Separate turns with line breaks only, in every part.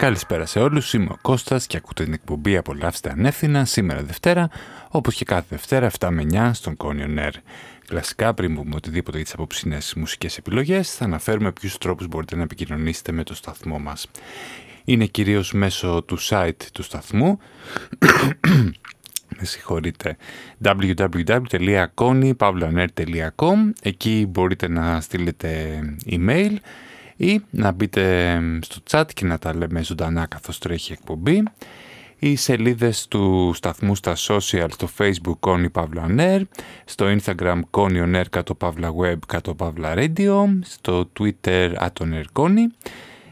Καλησπέρα σε όλους, είμαι ο Κώστας και ακούτε την εκπομπή «Απολαύστε ανεύθυνα» σήμερα Δευτέρα, όπως και κάθε Δευτέρα 7 με 9 στον Κόνιο Νέρ. Κλασικά, πριν πούμε οτιδήποτε για τις απόψινες μουσικές επιλογές, θα αναφέρουμε ποιους τρόπους μπορείτε να επικοινωνήσετε με το σταθμό μας. Είναι κυρίως μέσω του site του σταθμού, με συγχωρείτε, www.konypavlaner.com Εκεί μπορείτε να στείλετε email ή να μπείτε στο chat και να τα λέμε ζωντανά καθώς τρέχει εκπομπή. Οι σελίδες του σταθμού στα social, στο facebook Connie Pavla στο instagram Connie On κάτω Pavla Web κάτω Pavla Radio, στο twitter Atoner Connie.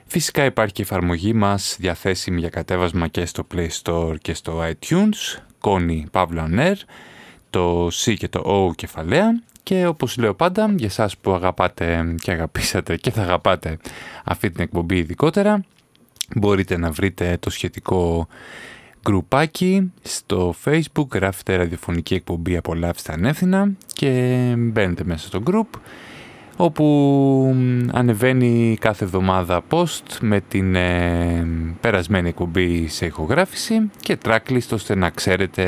Φυσικά υπάρχει και η εφαρμογή μας διαθέσιμη για κατέβασμα και στο Play Store και στο iTunes, Connie Pavla το C και το O κεφαλαία και όπως λέω πάντα, για σας που αγαπάτε και αγαπήσατε και θα αγαπάτε αυτή την εκπομπή ειδικότερα, μπορείτε να βρείτε το σχετικό γκρουπάκι στο facebook, γράφετε ραδιοφωνική εκπομπή «Απολαύστε ανεύθυνα» και μπαίνετε μέσα στο γκρουπ όπου ανεβαίνει κάθε εβδομάδα post με την ε, περασμένη εκπομπή σε ηχογράφηση και tracklist ώστε να ξέρετε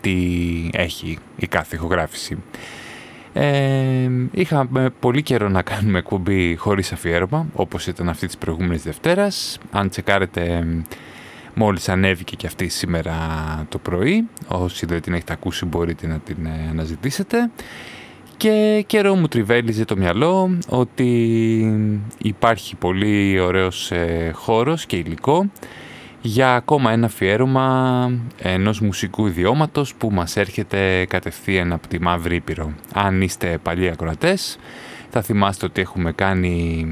τι έχει η κάθε ηχογράφηση. Ε, είχαμε πολύ καιρό να κάνουμε εκπομπή χωρίς αφιέρωμα, όπως ήταν αυτή της προηγούμενης Δευτέρας. Αν τσεκάρετε, μόλις ανέβηκε και αυτή σήμερα το πρωί. Όσοι δεν την έχετε ακούσει μπορείτε να την ε, αναζητήσετε. Και καιρό μου τριβέλιζε το μυαλό ότι υπάρχει πολύ ωραίος ε, χώρος και υλικό για ακόμα ένα αφιέρωμα ενός μουσικού ιδιώματος που μας έρχεται κατευθείαν από τη Μαύρη Ήπειρο. Αν είστε παλιοί ακροατές, θα θυμάστε ότι έχουμε κάνει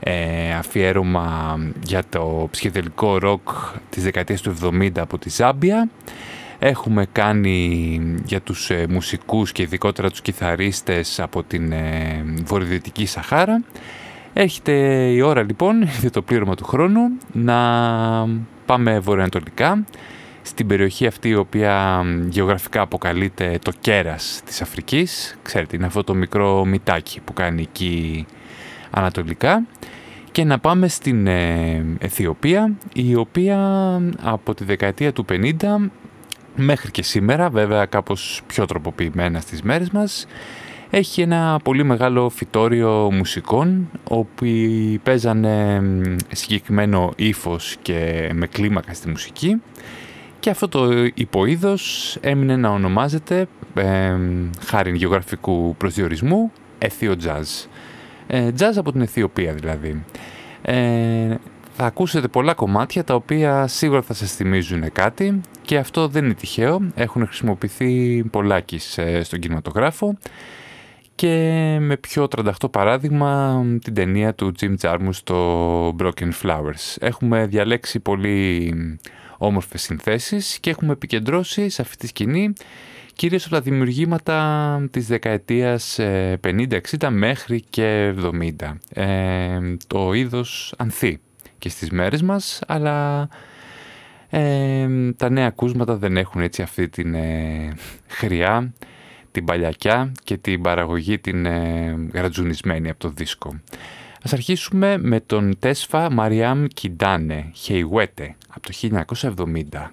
ε, αφιέρωμα για το ψυχεδελικό ροκ της δεκαετίας του 70 από τη Ζάμπια. Έχουμε κάνει για τους ε, μουσικούς και ειδικότερα τους κιθαρίστες από την ε, βορειοδυτική Σαχάρα. Έχετε η ώρα λοιπόν, για το πλήρωμα του χρόνου, να πάμε βορειοανατολικά, στην περιοχή αυτή η οποία γεωγραφικά αποκαλείται το κέρας της Αφρικής. Ξέρετε, είναι αυτό το μικρό μητάκι που κάνει εκεί ανατολικά. Και να πάμε στην ε, Αιθιοπία, η οποία από τη δεκαετία του 50 μέχρι και σήμερα, βέβαια κάπως πιο τροποποιημένα στις μέρες μας, έχει ένα πολύ μεγάλο φυτόριο μουσικών όπου παίζανε συγκεκριμένο ύφος και με κλίμακα στη μουσική και αυτό το υποείδος έμεινε να ονομάζεται ε, χάρη γεωγραφικού προσδιορισμού Αιθίο Jazz. Ε, jazz από την Αιθιοπία δηλαδή. Ε, θα ακούσετε πολλά κομμάτια τα οποία σίγουρα θα σας θυμίζουν κάτι και αυτό δεν είναι τυχαίο. Έχουν χρησιμοποιηθεί πολλάκις ε, στον κινηματογράφο και με πιο 38 παράδειγμα την ταινία του Jim Jarmusch στο Broken Flowers. Έχουμε διαλέξει πολύ όμορφες συνθέσεις και έχουμε επικεντρώσει σε αυτή τη σκηνή κυρίως από τα δημιουργήματα της δεκαετίας 50-60 ε, μέχρι και 70. Ε, το είδος ανθεί και στις μέρες μας, αλλά ε, τα νέα ακούσματα δεν έχουν έτσι αυτή την ε, χρειά την παλιακιά και την παραγωγή την ε, γρατζουνισμένη από το δίσκο. Ας αρχίσουμε με τον Τέσφα Μαριάμ Κιντάνε, Χεϊουέτε, από το 1970.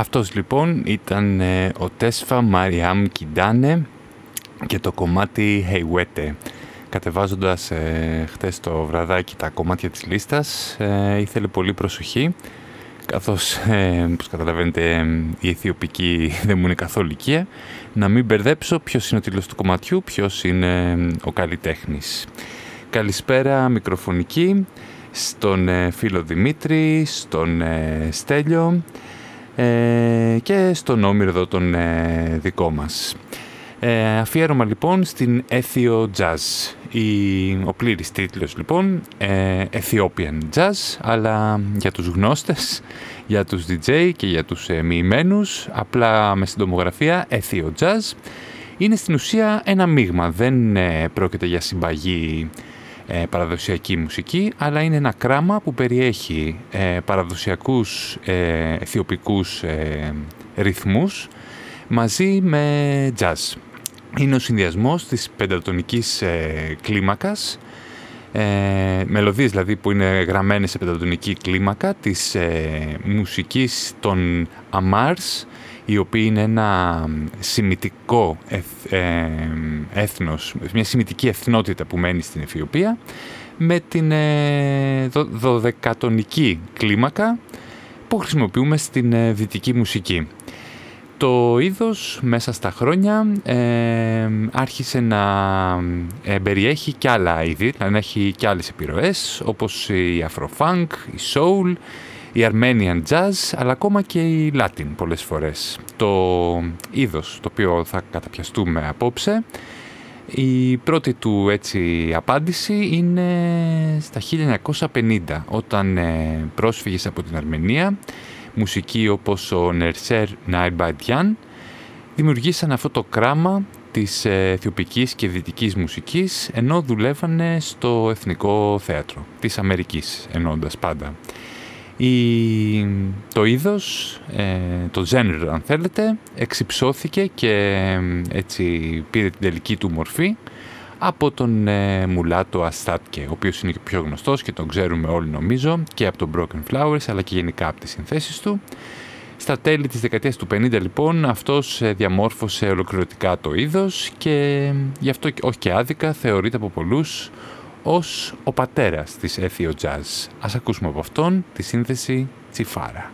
Αυτός λοιπόν ήταν ε, ο Τέσφα Μαριάμ Κιντάνε και το κομμάτι Heywete. Κατεβάζοντας ε, χτες το βραδάκι τα κομμάτια της λίστας ε, ήθελε πολύ προσοχή καθώς, ε, όπως καταλαβαίνετε, η αιθιοπική δεν μου είναι καθόλου οικία, να μην μπερδέψω ποιος είναι ο τίτλος του κομματιού, ποιος είναι ο καλλιτέχνης. Καλησπέρα μικροφωνική στον ε, φίλο Δημήτρη, στον ε, Στέλιο ε, και στον Όμηρο εδώ τον δικό μας. Αφιέρωμα λοιπόν στην Ethio Jazz. Η, ο πλήρης τίτλος λοιπόν Ethiopian Jazz αλλά για τους γνώστες, για τους DJ και για τους ε, μοιημένους απλά με συντομογραφία Ethio Jazz είναι στην ουσία ένα μείγμα δεν πρόκειται για συμπαγή ε, παραδοσιακή μουσική, αλλά είναι ένα κράμα που περιέχει ε, παραδοσιακούς ε, αιθιοπικούς ε, ρυθμούς μαζί με jazz. Είναι ο συνδυασμός της πεντατονικής ε, κλίμακας, ε, μελωδίες δηλαδή που είναι γραμμένες σε πεντατονική κλίμακα της μουσικής των Amars, η οποία είναι ένα σημητικό ε, έθνος, μια σημητική εθνότητα που μένει στην Αιθιοπία, με την ε, δωδεκατονική κλίμακα που χρησιμοποιούμε στην ε, δυτική μουσική. Το είδος μέσα στα χρόνια άρχισε να ε, περιέχει και άλλα είδη, να έχει και άλλες επιρροές όπως η Afrofunk, η Soul, η Armenian Jazz, αλλά ακόμα και η Latin πολλές φορές. Το είδος το οποίο θα καταπιαστούμε απόψε, η πρώτη του έτσι απάντηση είναι στα 1950, όταν ε, πρόσφυγες από την Αρμενία, μουσικοί όπως ο Νερσέρ Ναϊμπαντιάν, δημιουργήσαν αυτό το κράμα της ε, αιθιοπικής και δυτικής μουσικής, ενώ δουλεύανε στο Εθνικό Θέατρο της Αμερικής, ενώντας πάντα. Η, το είδος, ε, το genre αν θέλετε, εξυψώθηκε και έτσι πήρε την τελική του μορφή από τον ε, Μουλάτο Αστάτκε, ο οποίος είναι και πιο γνωστός και τον ξέρουμε όλοι νομίζω και από τον Broken Flowers αλλά και γενικά από τις συνθέσεις του. Στα τέλη της δεκαετίας του 50 λοιπόν αυτός ε, διαμόρφωσε ολοκληρωτικά το είδος και γι' αυτό όχι και άδικα θεωρείται από πολλούς ως ο πατέρας της Ethio Jazz. Ας ακούσουμε από αυτόν τη σύνθεση Τσιφάρα.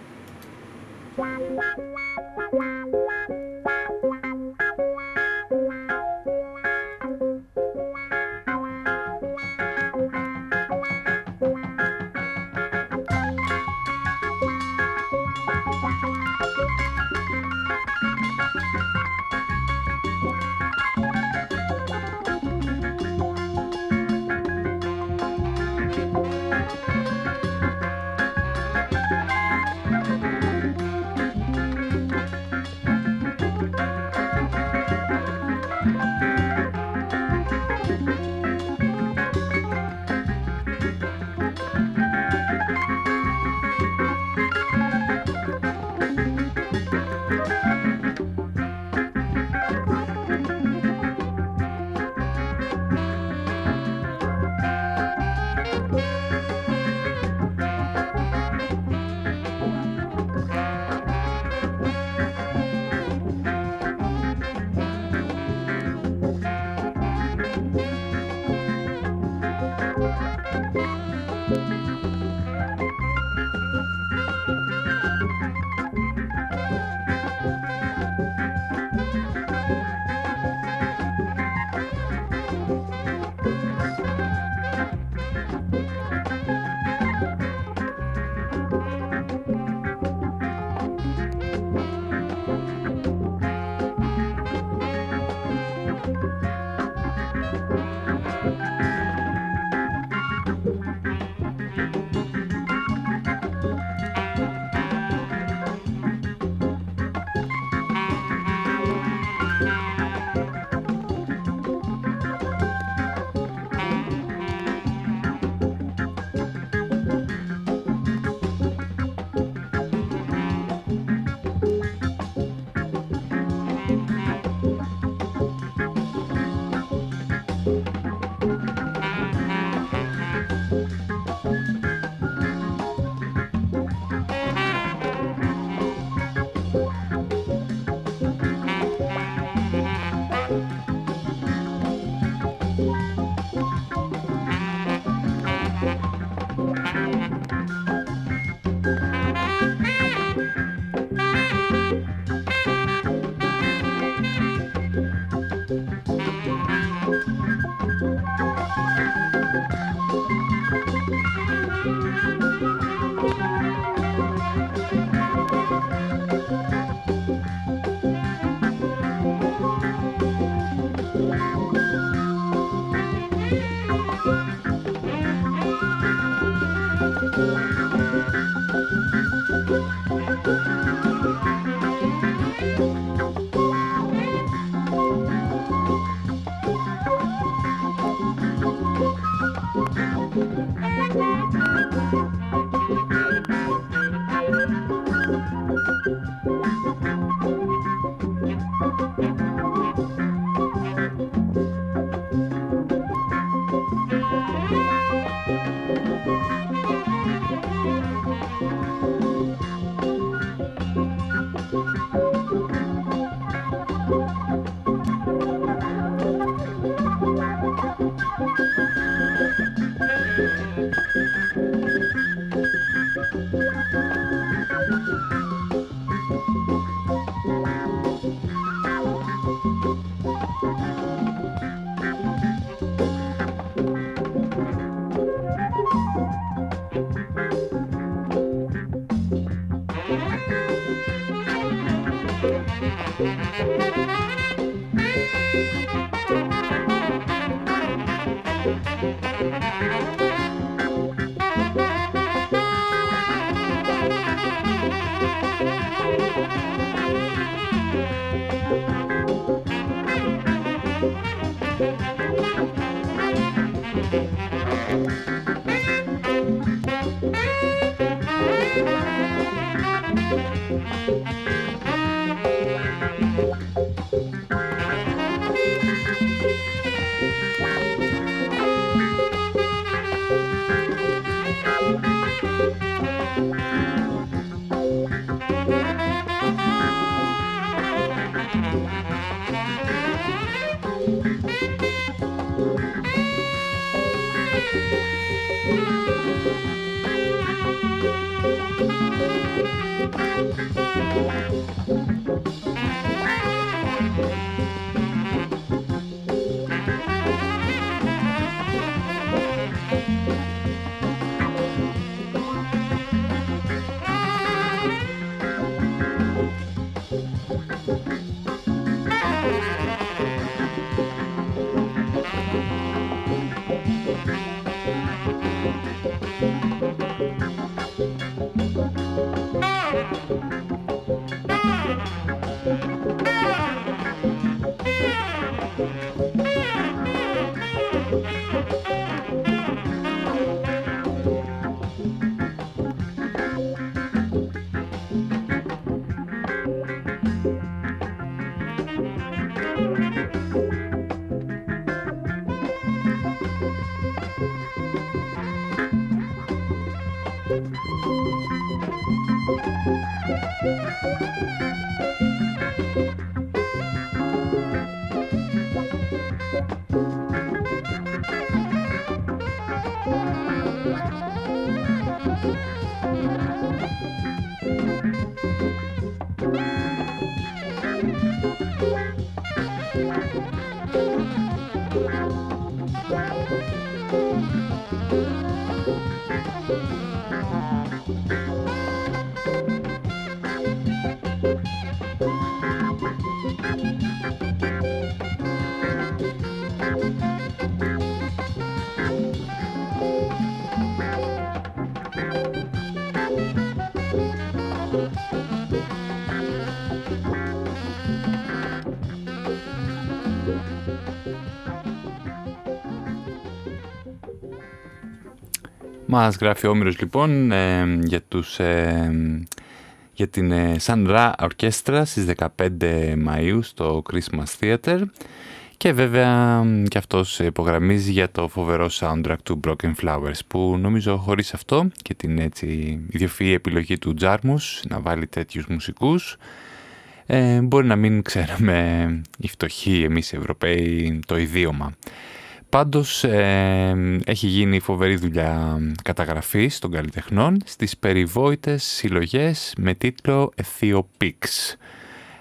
Μας γράφει ο Όμηρος λοιπόν ε, για, τους, ε, για την ε, Sun Ra Ορκέστρα στις 15 Μαΐου στο Christmas Theater και βέβαια και αυτός υπογραμμίζει για το φοβερό soundtrack του Broken Flowers που νομίζω χωρίς αυτό και την έτσι ιδιοφυή επιλογή του Τζάρμους να βάλει τέτοιους μουσικούς ε, μπορεί να μην ξέραμε οι φτωχοί εμείς οι Ευρωπαίοι το ιδίωμα. Πάντως ε, έχει γίνει φοβερή δουλειά καταγραφής των καλλιτεχνών στις περιβόητες συλλογές με τίτλο Ethiopics.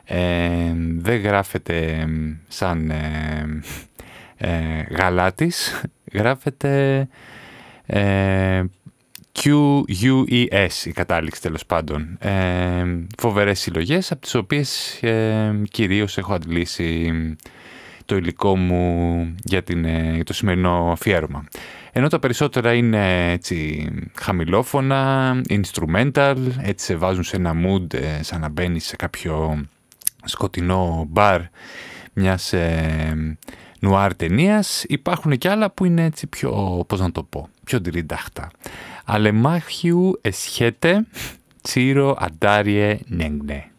Ε, δεν γράφεται σαν ε, ε, γαλάτης, γράφεται ε, QUES η κατάληξη τέλος πάντων. Ε, φοβερές συλλογές από τις οποίες ε, κυρίως έχω αντλήσει το υλικό μου για, την, ε, το σημερινό αφιέρωμα. Ενώ τα περισσότερα είναι έτσι χαμηλόφωνα, instrumental, έτσι σε βάζουν σε ένα mood ε, σαν να μπαίνεις σε κάποιο σκοτεινό μπαρ μιας ε, νουάρ ταινίας. Υπάρχουν και άλλα που είναι έτσι πιο, πώς να το πω, πιο τριντάχτα. Αλεμάχιου εσχέτε τσίρο αντάριε νέγνε.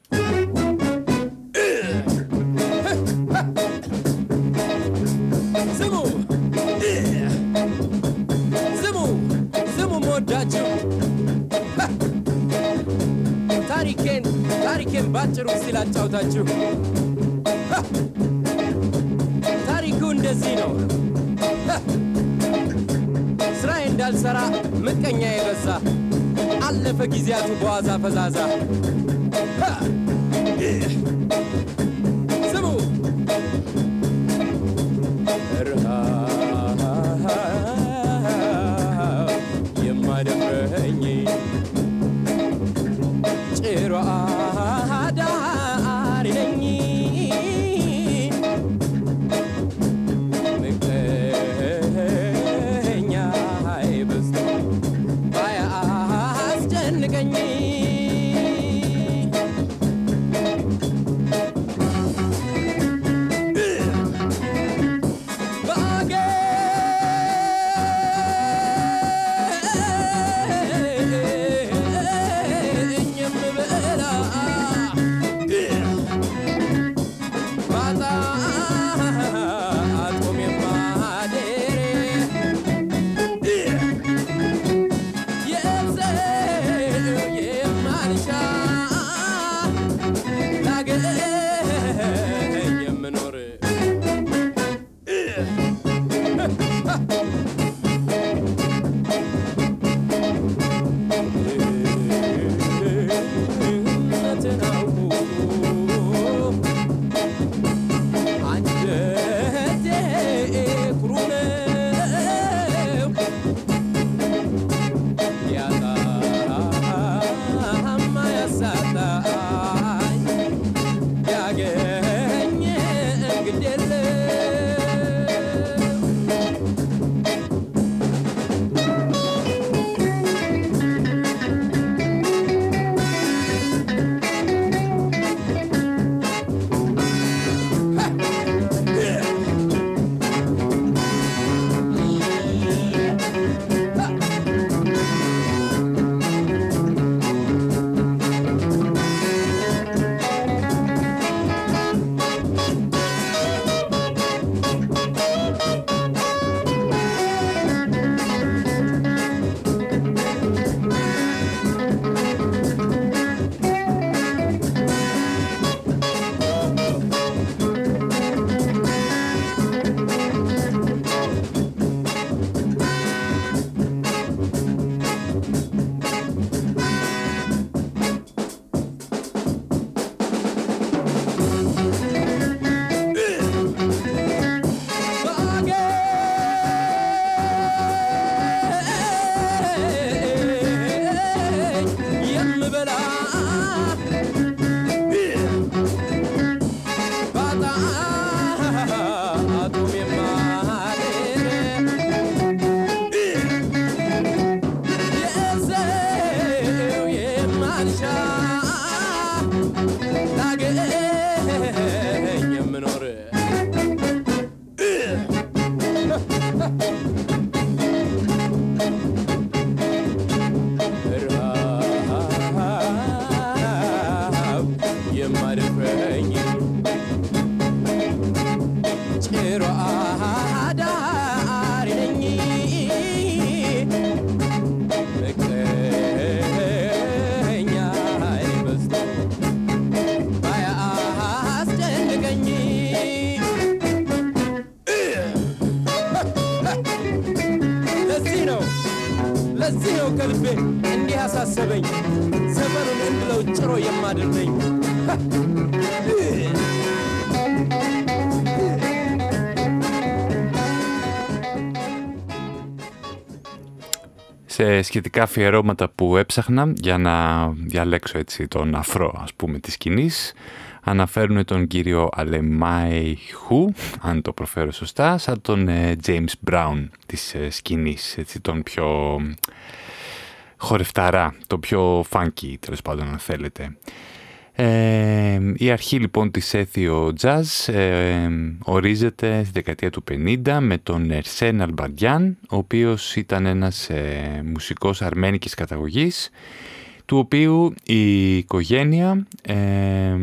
ታሪኬን ባጭሩ ሲል አጫውታችሁ። ታሪኩ እንደዚህ ነው። ስራዬ እንዳልሰራ ምቀኛ የበዛ አለፈ ጊዜያቱ በዋዛ ፈዛዛ። እዚህ ነው ከልቤ እንዲህ አሳሰበኝ ዘመኑን እንድለው ጭሮ የማድርነኝ
σε σχετικά αφιερώματα που έψαχνα για να διαλέξω έτσι τον αφρό ας πούμε της σκηνής αναφέρουν τον κύριο Αλεμάι Χου, αν το προφέρω σωστά, σαν τον ε, James Brown της ε, σκηνής, έτσι τον πιο χορευταρά, το πιο funky τέλος πάντων αν θέλετε. Ε, η αρχή λοιπόν της έθιο jazz ε, ορίζεται στη δεκαετία του 50 με τον Ερσέν Αλμπαντιάν, ο οποίος ήταν ένας ε, μουσικός αρμένικης καταγωγής, του οποίου η οικογένεια ε,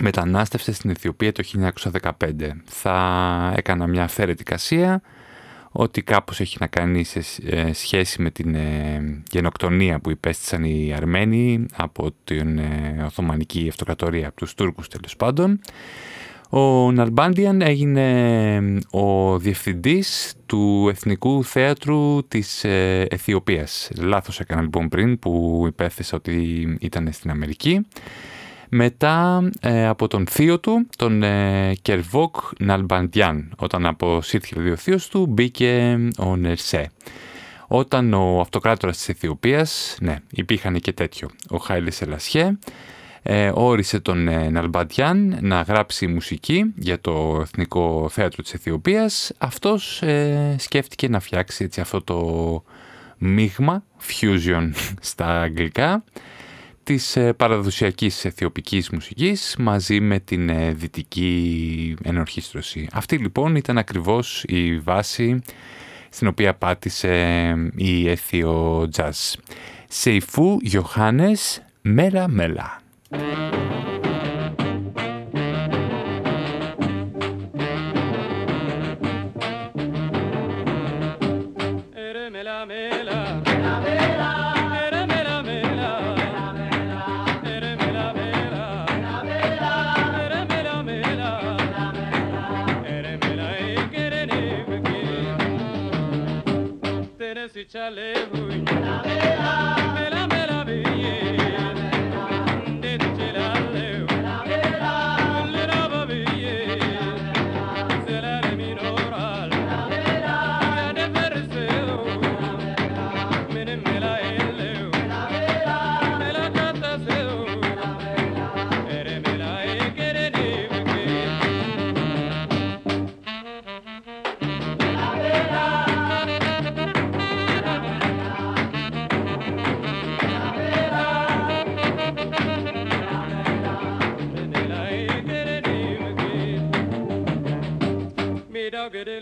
μετανάστευσε στην Αιθιοπία το 1915. Θα έκανα μια αφαίρετη κασία ότι κάπως έχει να κάνει σε ε, σχέση με την ε, γενοκτονία που υπέστησαν οι Αρμένοι από την ε, Οθωμανική Αυτοκρατορία, από τους Τούρκους τέλος πάντων. Ο Ναλμπάντιαν έγινε ο διευθυντής του Εθνικού Θέατρου της Αιθιοπίας. Λάθος έκανα λοιπόν πριν που υπέθεσα ότι ήταν στην Αμερική μετά ε, από τον θείο του, τον ε, Κερβόκ Ναλμπαντιάν. Όταν αποσύρθηκε ο θείος του, μπήκε ο Νερσέ. Όταν ο αυτοκράτορας της Αιθιοπίας, ναι, υπήρχαν και τέτοιο, ο Χάιλης Ελασιέ, ε, όρισε τον ε, Ναλμπαντιάν να γράψει μουσική για το Εθνικό Θέατρο της Αιθιοπίας. Αυτός σκέφτηκε να φτιάξει έτσι αυτό το μείγμα, fusion στα αγγλικά, της ε, παραδοσιακής αιθιοπικής μουσικής μαζί με την ε, δυτική ενορχίστρωση. Αυτή λοιπόν ήταν ακριβώς η βάση στην οποία πάτησε ε, η Αιθιο Jazz. Σεϊφού Γιωχάνες Μέλα Μέλα.
chale get it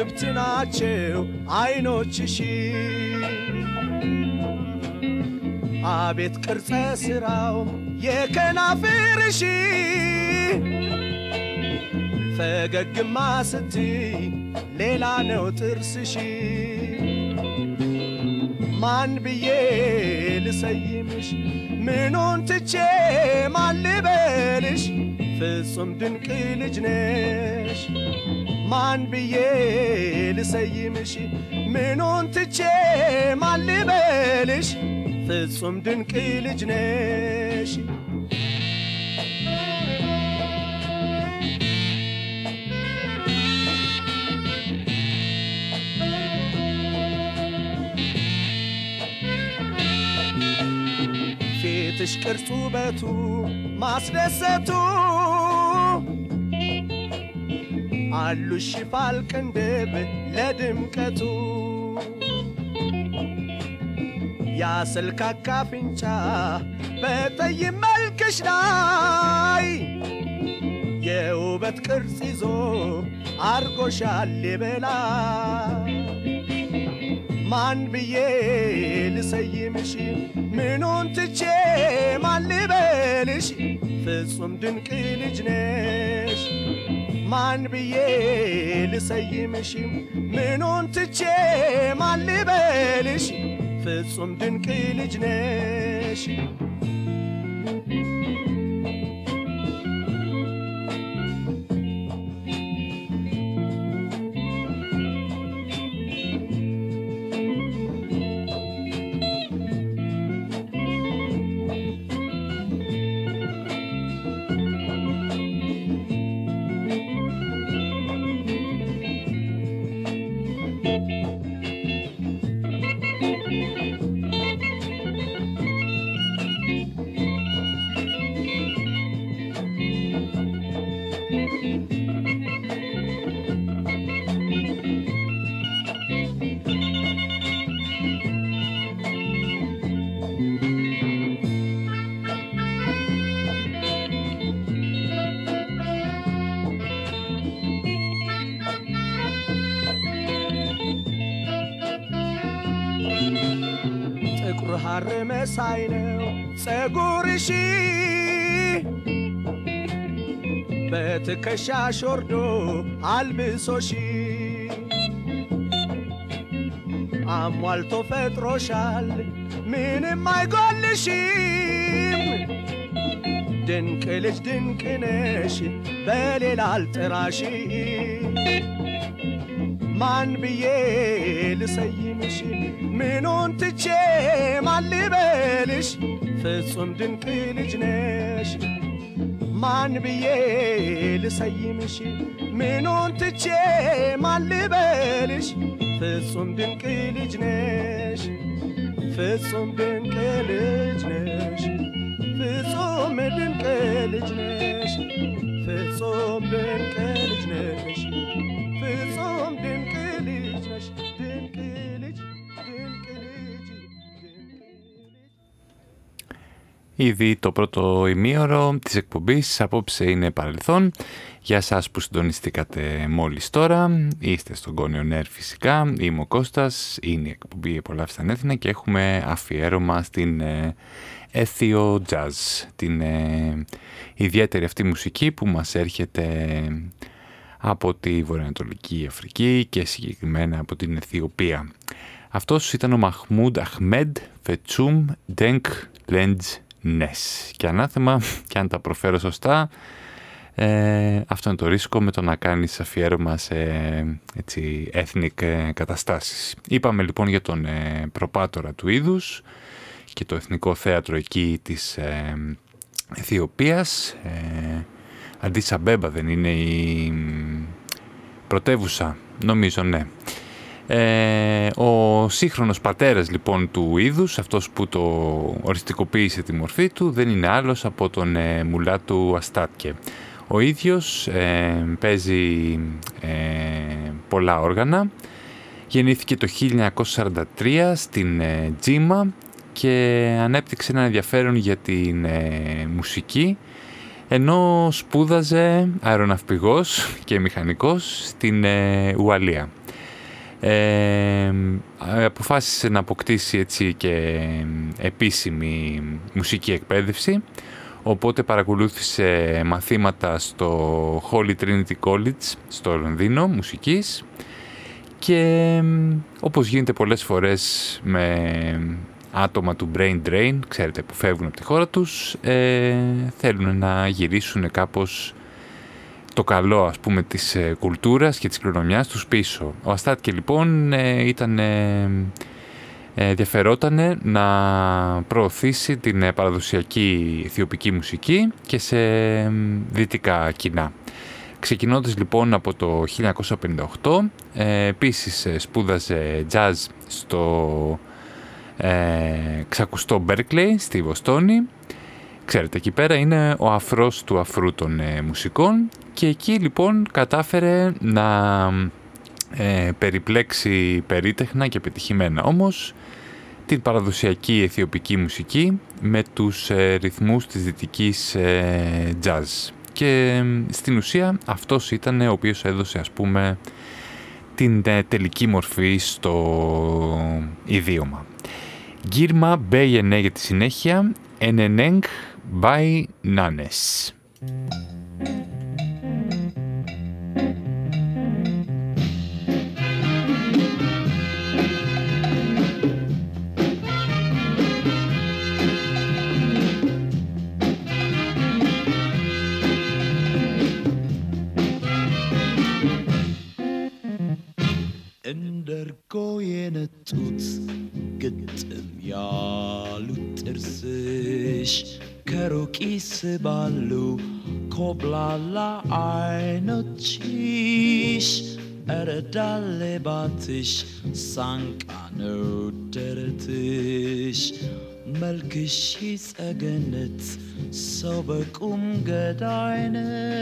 ከዋክብት ናቸው አይኖችሽ። አቤት ቅርጸ ሥራው የከናፍርሽ። ፈገግማ ስትይ ሌላ ነው ጥርስሽ። ማን ብዬ ልሰይምሽ? ምኑን ትቼ ማን ልበልሽ? ፍጹም ድንቅ ልጅ ነሽ ማን ብዬ ልሰይምሽ ምኑን ትቼ ማን ልበልሽ ፍጹም ድንቅ ልጅ ነሽ ፊትሽ ቅርጹ ውበቱ ማስደሰቱ አሉሽ ሽፋል ቅንድብ ለድምቀቱ። ያስልካካ አፍንጫ በጠይም መልክሽ ላይ የውበት ቅርጽ ይዞ አርጎሻል የበላይ ማን ብዬ ልሰይምሽ? ምኑን ትቼ ማን ልበልሽ? ፍጹም ድንቅ ልጅ ነሽ ማን ብዬ ልሰይምሽ ምኑን ትቼ ማን ልበልሽ ፍጹም ድንቅ ልጅ ነሽ ጸጉርሽ በትከሻሽ ወርዶ አልብሶሽ አሟልቶ ፈጥሮሻል ምንም አይጎልሽም ድንቅ ልጅ ድንቅ ነሽ በሌላ አልጥራሽ ማን ብዬ ልሰይምሽ ምኑን ትቼ ማን ልበልሽ ፍጹም ድንቅ ልጅ ነሽ ማን ብዬ ልሰይምሽ ምኑን ትቼ ማን ልበልሽ ፍጹም ድንቅ ልጅ ነሽ ፍጹም ድንቅ ልጅ ነሽ ፍጹም ድንቅ ልጅ ነሽ ፍጹም ድንቅ ልጅ ነሽ
Ήδη το πρώτο ημίωρο της εκπομπής απόψε είναι παρελθόν. Για σας που συντονιστήκατε μόλις τώρα, είστε στον Κόνιο Νέρ φυσικά, είμαι ο Κώστας, είναι η εκπομπή «Επολαύσταν έθινα» και έχουμε αφιέρωμα στην ε, Ethio Jazz, την ε, ιδιαίτερη αυτή μουσική που μας έρχεται από τη Βορειοανατολική Αφρική και συγκεκριμένα από την Αιθιοπία. Αυτός ήταν ο Μαχμούντ Αχμέντ Φετσούμ Ντένκ Λέντζ Νες. Και ανάθεμα, και αν τα προφέρω σωστά, ε, αυτό είναι το ρίσκο με το να κάνεις αφιέρωμα σε έτσι, ethnic ε, καταστάσεις. Είπαμε λοιπόν για τον ε, προπάτορα του είδους και το Εθνικό Θέατρο εκεί της ε, Αιθιοπίας. Ε, Αντίσα Μπέμπα δεν είναι η πρωτεύουσα, νομίζω ναι. Ε, ο σύγχρονος πατέρας λοιπόν του είδους, αυτός που το οριστικοποίησε τη μορφή του, δεν είναι άλλος από τον ε, μουλά του Αστάτκε. Ο ίδιος ε, παίζει ε, πολλά όργανα. Γεννήθηκε το 1943 στην ε, Τζίμα και ανέπτυξε ένα ενδιαφέρον για την μουσική ενώ σπούδαζε αεροναυπηγός και μηχανικός στην Ουαλία. Ε, αποφάσισε να αποκτήσει έτσι και επίσημη μουσική εκπαίδευση. Οπότε παρακολούθησε μαθήματα στο Holy Trinity College στο Λονδίνο μουσικής. Και όπως γίνεται πολλές φορές με άτομα του brain drain, ξέρετε που φεύγουν από τη χώρα τους, ε, θέλουν να γυρίσουν κάπως το καλό ας πούμε της ε, κουλτούρας και της κληρονομιάς τους πίσω. Ο Αστάτκε λοιπόν ε, ήταν, ε, ενδιαφερόταν να προωθήσει την παραδοσιακή αιθιοπική μουσική και σε δυτικά κοινά. Ξεκινώντας λοιπόν από το 1958, ε, επίσης σπούδαζε jazz στο ε, ξακουστό Berkeley στη Βοστόνη. Ξέρετε, εκεί πέρα είναι ο αφρός του αφρού των μουσικών και εκεί λοιπόν κατάφερε να ε, περιπλέξει περίτεχνα και πετυχημένα όμως την παραδοσιακή αιθιοπική μουσική με τους ε, ρυθμούς της δυτικής ε, jazz. Και στην ουσία αυτός ήταν ο οποίος έδωσε ας πούμε την ε, τελική μορφή στο ιδίωμα. Γκύρμα Μπέγενε για τη συνέχεια, Ενενέγκ Μπάι Νάνες.
የነቱት ግጥም ያሉት ጥርስሽ ከሩቅ ይስባሉ ኮብላላ አይኖችሽ እረዳሌ ባትሽ ሳንቃ ነው ደረትሽ መልክሽ ጸገነት ሰው በቁም ገዳይነሽ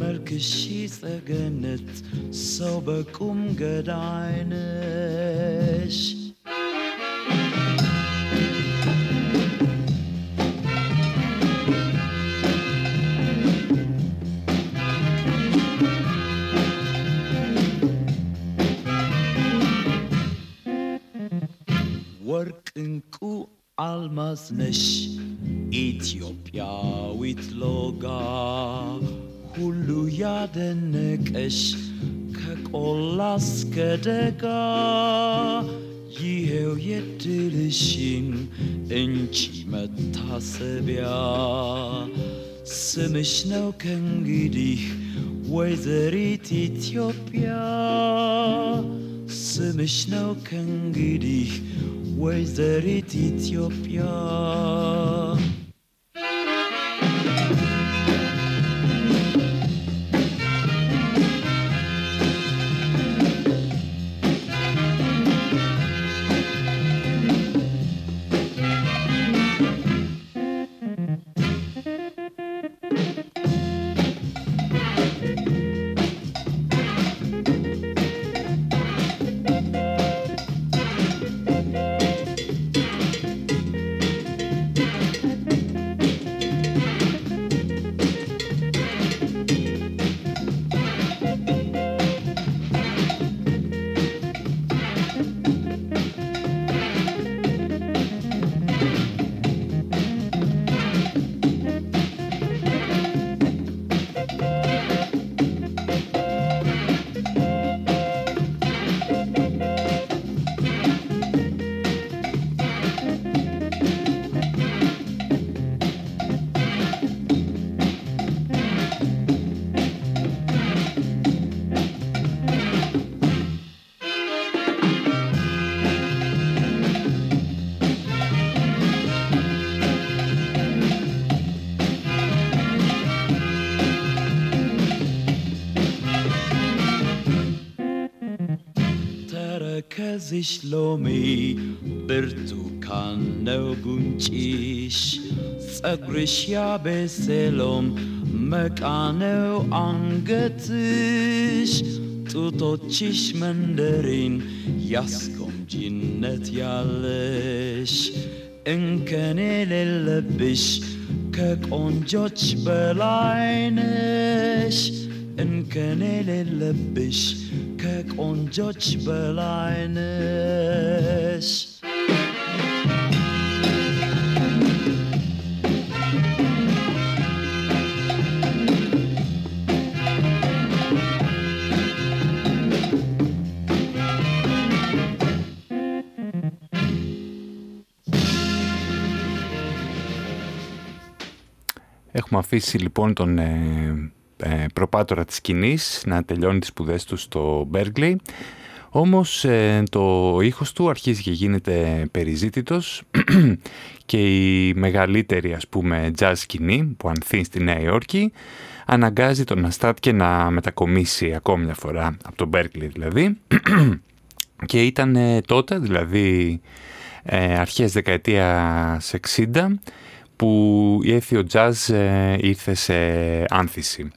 መልክሽ ጸገነት ሰው በቁም ገዳይነሽ ወርቅ እንቁ አልማዝ ነሽ ኢትዮጵያዊት ሎጋ ሁሉ ያደነቀሽ ከቆላ እስከ ደጋ ይሄው የድልሽን እንቺ መታሰቢያ። ስምሽ ነው ከእንግዲህ ወይዘሪት ኢትዮጵያ። ስምሽ ነው ከእንግዲህ ወይዘሪት ኢትዮጵያ
ተከዝሽ ሎሚ ብርቱካን ነው ጉንጭሽ ጸጉርሽ ያበሰሎም መቃ ነው አንገትሽ ጡቶችሽ መንደሪን ያስጎምጂነት ያለሽ እንከን የሌለብሽ ከቆንጆች በላይ ነሽ እንከን የሌለብሽ On
Έχουμε αφήσει λοιπόν τον ε, προπάτορα της σκηνής να τελειώνει τις σπουδές του στο Berkeley. Όμως ε, το ήχος του αρχίζει και γίνεται περιζήτητος και η μεγαλύτερη ας πούμε jazz σκηνή που ανθεί στη Νέα Υόρκη αναγκάζει τον Αστάτ να μετακομίσει ακόμη μια φορά από το Berkeley δηλαδή και ήταν τότε δηλαδή αρχές δεκαετίας 60 που η έθιο jazz ε, ήρθε σε άνθηση.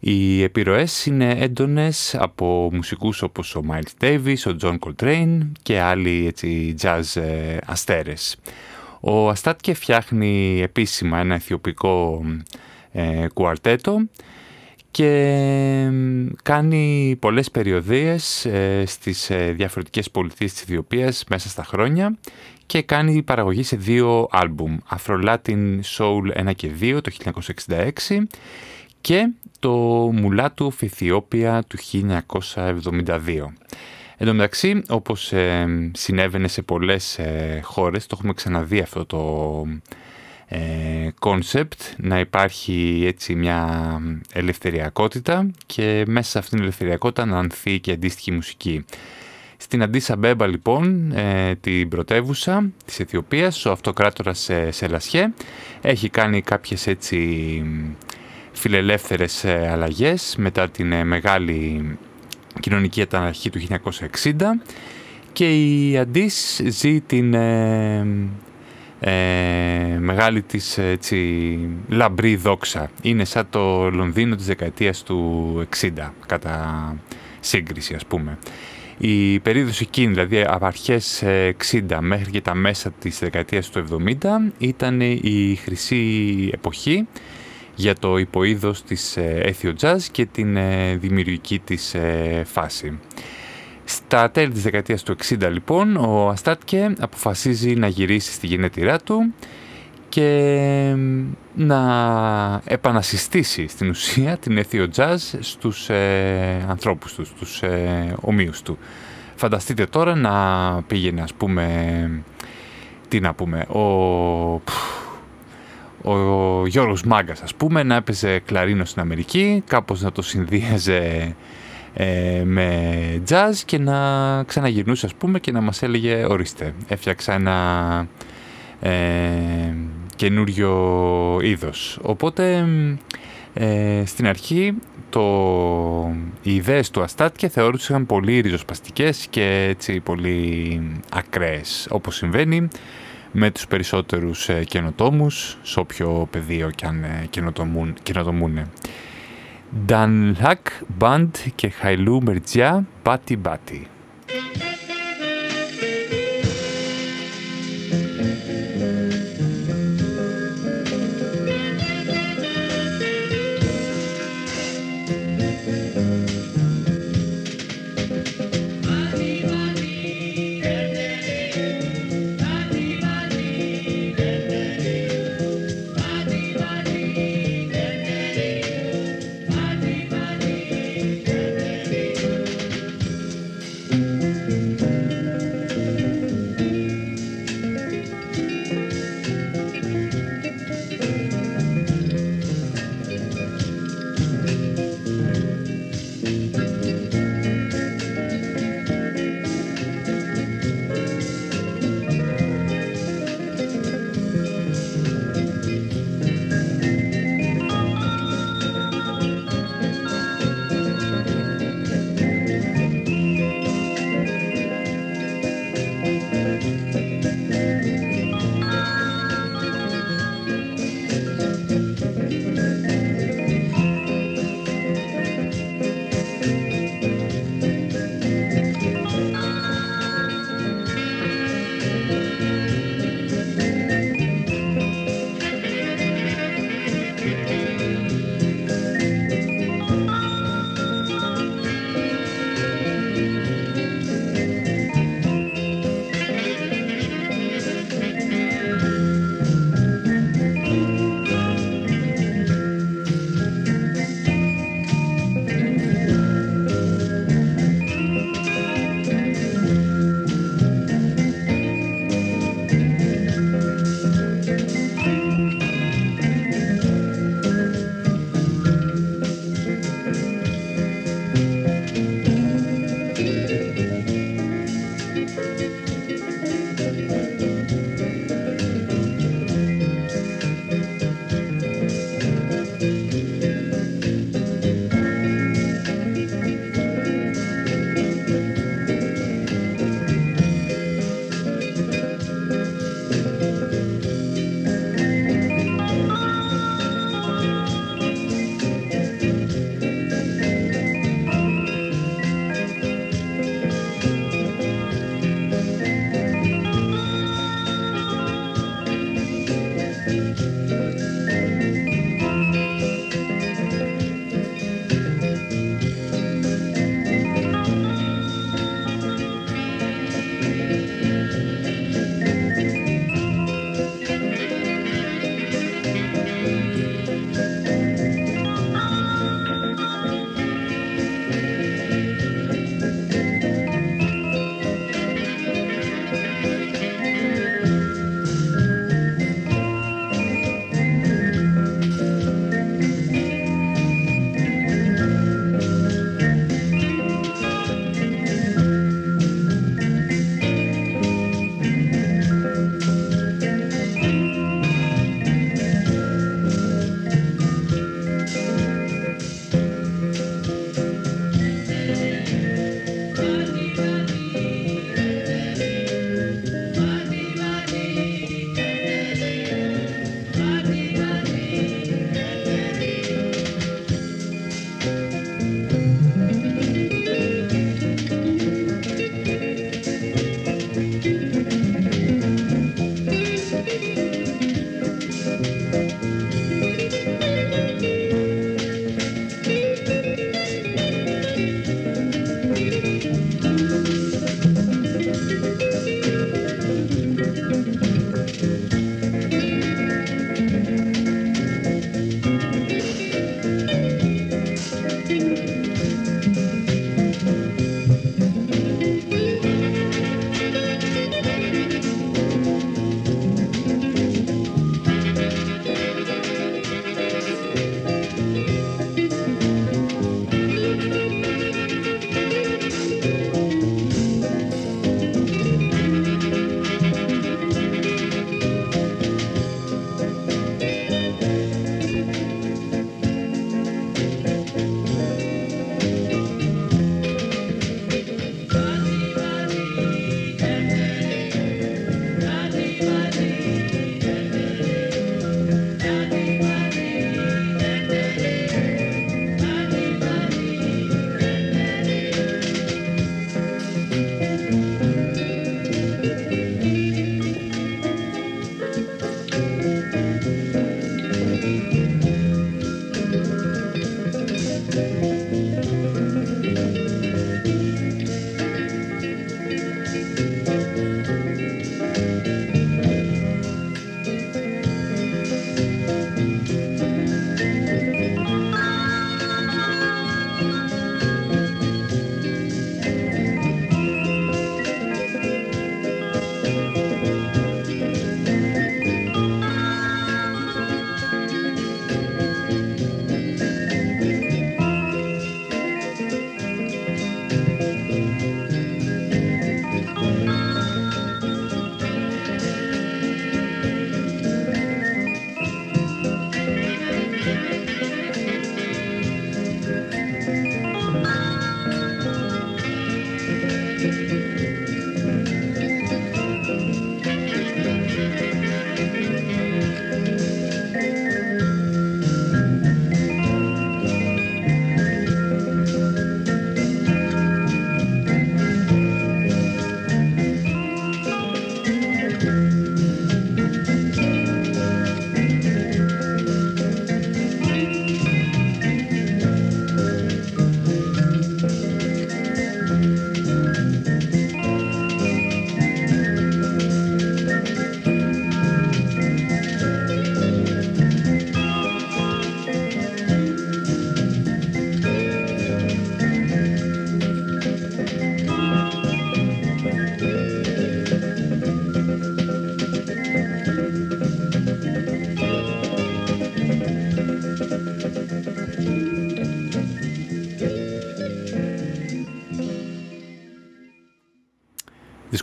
Οι επιρροές είναι έντονες από μουσικούς όπως ο Miles Davis, ο John Coltrane και άλλοι έτσι, jazz ε, αστέρες. Ο Αστάτκε φτιάχνει επίσημα ένα αιθιοπικό ε, κουαρτέτο και κάνει πολλές περιοδίες ε, στις ε, διαφορετικές πολιτείες της Αιθιοπίας μέσα στα χρόνια και κάνει παραγωγή σε δύο άλμπουμ, Afro-Latin Soul 1 και 2 το 1966 και το Mulatu of Ethiopia του 1972. Εν τω μεταξύ, όπως ε, συνέβαινε σε πολλές ε, χώρες, το έχουμε ξαναδεί αυτό το concept, να υπάρχει έτσι μια ελευθεριακότητα και μέσα σε αυτήν την ελευθεριακότητα να ανθεί και αντίστοιχη μουσική. Στην Αντίσα Μπέμπα λοιπόν, ε, την πρωτεύουσα της Αιθιοπίας, ο αυτοκράτορας ε, Σελασιέ έχει κάνει κάποιες έτσι φιλελεύθερες ε, αλλαγές μετά την ε, μεγάλη κοινωνική αταναρχή του 1960 και η Αντίς ζει την μεγάλη της έτσι, λαμπρή δόξα. Είναι σαν το Λονδίνο της δεκαετίας του 60 κατά σύγκριση ας πούμε. Η περίοδος εκείνη, δηλαδή από αρχές 60 μέχρι και τα μέσα της δεκαετίας του 70, ήταν η χρυσή εποχή για το υποείδος της Έθιο Jazz και την ε, δημιουργική της ε, φάση. Στα τέλη της δεκαετίας του 60 λοιπόν, ο Αστάτκε αποφασίζει να γυρίσει στη γενέτειρά του και να επανασυστήσει στην ουσία την Ethio Jazz στους ε, ανθρώπους τους, στους ε, ομοίους του. Φανταστείτε τώρα να πήγαινε ας πούμε, τι να πούμε, ο, ο Γιώργος Μάγκας ας πούμε να έπαιζε κλαρίνο στην Αμερική, κάπως να το συνδύαζε ε, με jazz και να ξαναγυρνούσε ας πούμε και να μας έλεγε ορίστε έφτιαξα ένα ε, καινούριο είδος. Οπότε ε, στην αρχή το, οι ιδέες του Αστάτια θεώρησαν πολύ ριζοσπαστικές και έτσι πολύ ακραίες, όπως συμβαίνει με τους περισσότερους ε, καινοτόμους, σε όποιο πεδίο και αν ε, καινοτομούν, καινοτομούν. Dan Lak Band και Χαϊλού Μερτζιά Μπάτι Μπάτι.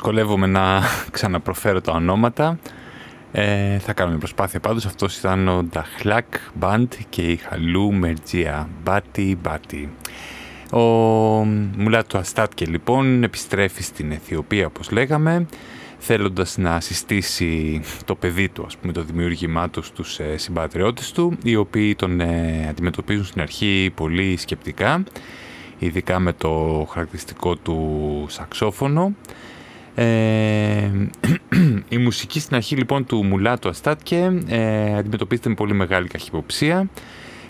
Δυσκολεύομαι να ξαναπροφέρω τα ονόματα. Ε, θα κάνω μια προσπάθεια πάντως. Αυτός ήταν ο Νταχλάκ Band και η Χαλού Μερτζία. Μπάτι Μπάτι. Ο Μουλάτο Αστάτκε λοιπόν επιστρέφει στην Αιθιοπία όπως λέγαμε θέλοντας να συστήσει το παιδί του, ας πούμε, το δημιούργημά του στους ε, συμπατριώτες του, οι οποίοι τον ε, αντιμετωπίζουν στην αρχή πολύ σκεπτικά, ειδικά με το χαρακτηριστικό του σαξόφωνο. Ε, η μουσική στην αρχή λοιπόν του Μουλάτου Αστάτκε ε, αντιμετωπίζεται με πολύ μεγάλη καχυποψία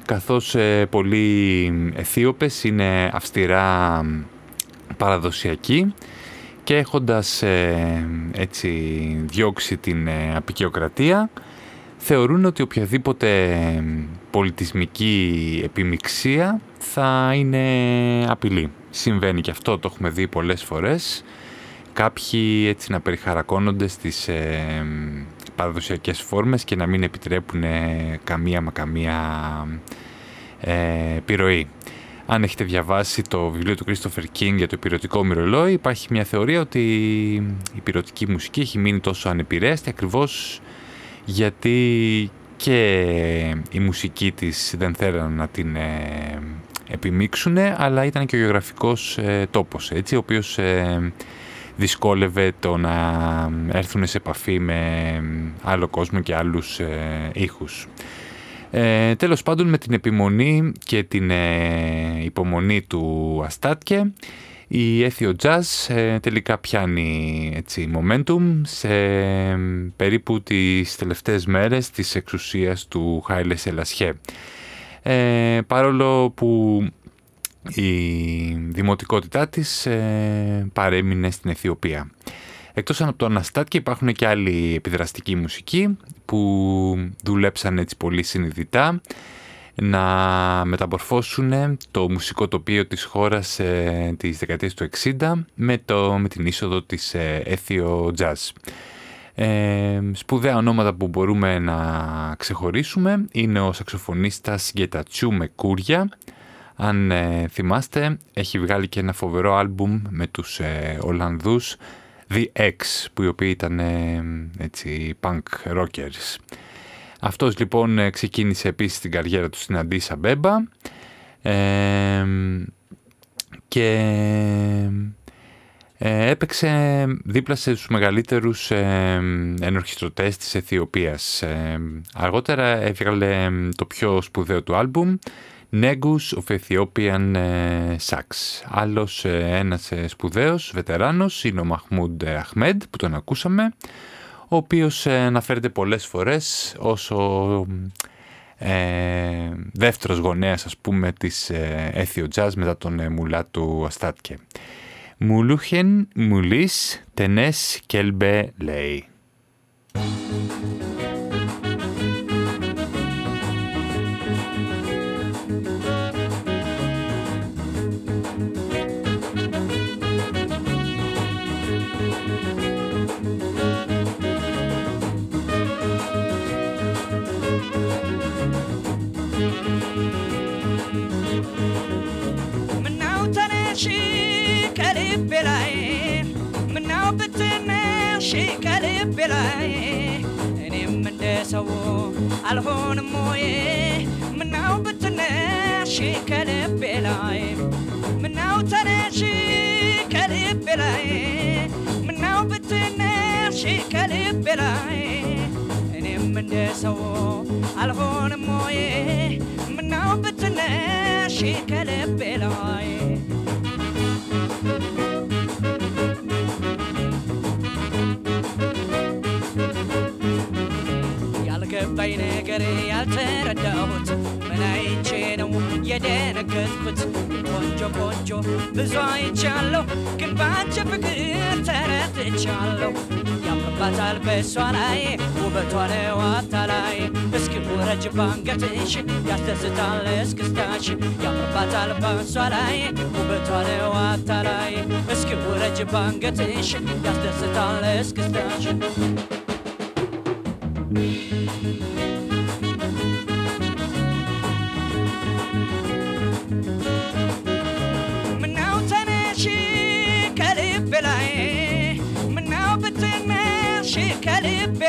καθώς ε, πολλοί Αιθίωπες είναι αυστηρά παραδοσιακοί και έχοντας ε, έτσι διώξει την ε, απεικιοκρατία θεωρούν ότι οποιαδήποτε πολιτισμική επιμιξία θα είναι απειλή. Συμβαίνει και αυτό, το έχουμε δει πολλές φορές κάποιοι έτσι να περιχαρακώνονται στις ε, παραδοσιακές φόρμες και να μην επιτρέπουν καμία μα καμία ε, επιρροή. Αν έχετε διαβάσει το βιβλίο του Christopher King για το υπηρετικό μυρολόι, υπάρχει μια θεωρία ότι η πυρωτική μουσική έχει μείνει τόσο ανεπηρέαστη ακριβώς γιατί και η μουσική της δεν θέλουν να την ε, επιμίξουν, αλλά ήταν και ο γεωγραφικός ε, τόπος, έτσι, ο οποίος ε, δυσκόλευε το να έρθουν σε επαφή με άλλο κόσμο και άλλους ε, ήχους. Ε, τέλος πάντων με την επιμονή και την ε, υπομονή του Αστάτκε η Έθιο Jazz ε, τελικά πιάνει έτσι, momentum σε περίπου τις τελευταίες μέρες της εξουσίας του Χάιλε Σελασιέ. Ε, παρόλο που η δημοτικότητά της ε, παρέμεινε στην Αιθιοπία. Εκτός από το Αναστάτ υπάρχουν και άλλοι επιδραστικοί μουσικοί που δουλέψαν έτσι πολύ συνειδητά να μεταμορφώσουν το μουσικό τοπίο της χώρας ε, της δεκαετίας του 60 με, το, με την είσοδο της ε, Έθιο Jazz. Ε, σπουδαία ονόματα που μπορούμε να ξεχωρίσουμε είναι ο σαξοφωνίστας Γκετατσού Μεκούρια, αν ε, θυμάστε, έχει βγάλει και ένα φοβερό άλμπουμ με τους ε, Ολλανδούς The X, που οι οποίοι ήταν ε, έτσι punk rockers. Αυτός λοιπόν ε, ξεκίνησε επίσης την καριέρα του στην Αντίσα Μπέμπα και έπαιξε δίπλα σε τους μεγαλύτερους ε, ενορχιστρωτές της Αιθιοπίας. αργότερα έβγαλε το πιο σπουδαίο του άλμπουμ Negus of Ethiopian ε, Sax. Άλλος ε, ένας ε, σπουδαίος βετεράνος είναι ο Μαχμούντ Αχμέντ που τον ακούσαμε, ο οποίος αναφέρεται πολλές φορές ως ο ε, δεύτερος γονέας ας πούμε της Έθιο Jazz μετά τον μουλά του Αστάτκε. Μουλούχεν μουλής τενές κέλμπε λέει.
ብትነሽ ከልቤ ላይ እኔም እንደ ሰው አልሆንም ወይ ምናው ብትነሽ ከልቤ ላይ ምናው ተነሽ ከልቤ ላይ ምናው ብትነሽ ከልቤ ላይ እኔም እንደ ሰው አልሆንም ወይ ምናው ብትነሽ ከልቤ ላይ ነገር ያልተረዳሁት ምን አይቼ ነው የደነገጥኩት? ቆንጆ ቆንጆ ብዙ አይቻለሁ፣ ግን ባንቺ ፍቅር ተረትቻለሁ። ያምርባታል በእሷ ላይ ውበቷ ነው አታላይ። እስኪ ውረጅ ባንገትሽ ያስደስታል እስክስታሽ። ያምርባታል በእሷ ላይ ውበቷ ነው አታላይ። እስኪ ውረጅ ባንገትሽ ያስደስታል እስክስታሽ። ምናው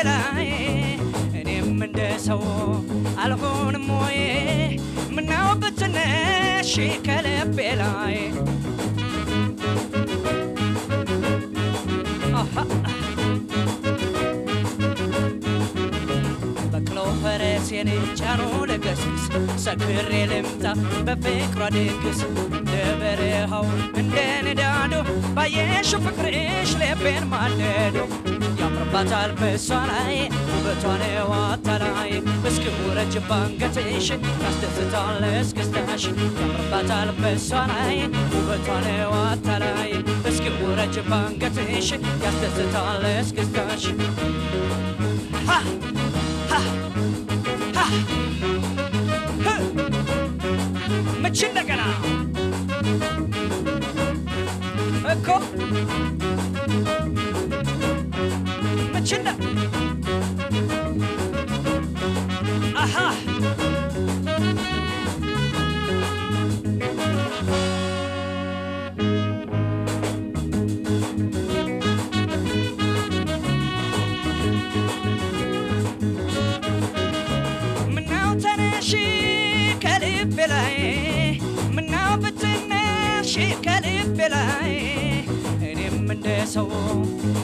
ከልቤ ላይ እኔም እንደ ሰው አልሆንም ወይ ምናው ብትነሽ ከልቤ ላይ ፈረሴን ጫኖ ልገስግስ ሰክሬ ልምጣ በፍቅሯ ድግስ። እንደ በረሃው እንደ ንዳዶ ባየሽ ፍቅርሽ ልቤን ማለዶ ያምርባታል በእሷ ላይ ውበቷ ነው አታላይ። እስኪ ውረጅ ባንገትሽ ያስደስታል እስክስታሽ። ያምርባታል በእሷ ላይ ውበቷ ነው አታላይ። እስኪ ውረጅ ባንገትሽ ያስደስታል እስክስታሽ። ሃ መቼ Ecco. Accenda.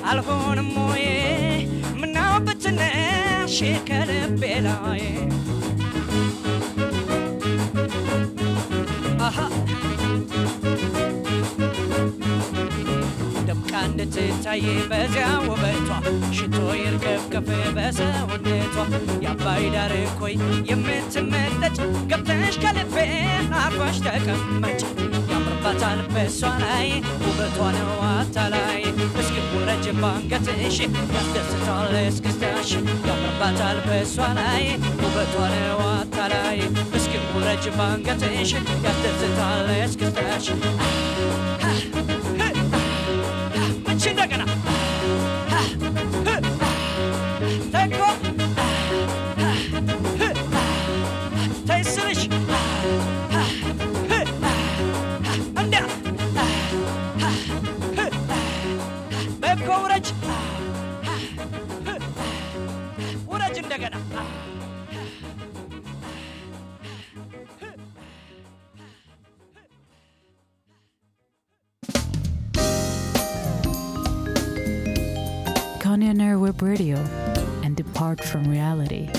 አልሆንም ወይ? ምናው ብትነሽ ከልቤ ላይ ደምቃ እንድትታይ በዚያ ውበቷ ሽቶ ይርከፍከፍ በሰውነቷ። የአባይ ዳር ኮይ የምትመጠጭ ገብተሽ ከልቤ አርፋሽ ተቀመጭ ያምርባታል በሷ ላይ ውበቷ ነው አታላይ እስኪ ውረጅ ባንገትሽ ያስደስታል እስክስታሽ ያምርባታል በሷ ላይ ውበቷ ነው አታላይ እስኪ ውረጅ ባንገትሽ ያስደስታል እስክስታሽ
Air Web Radio and depart from reality.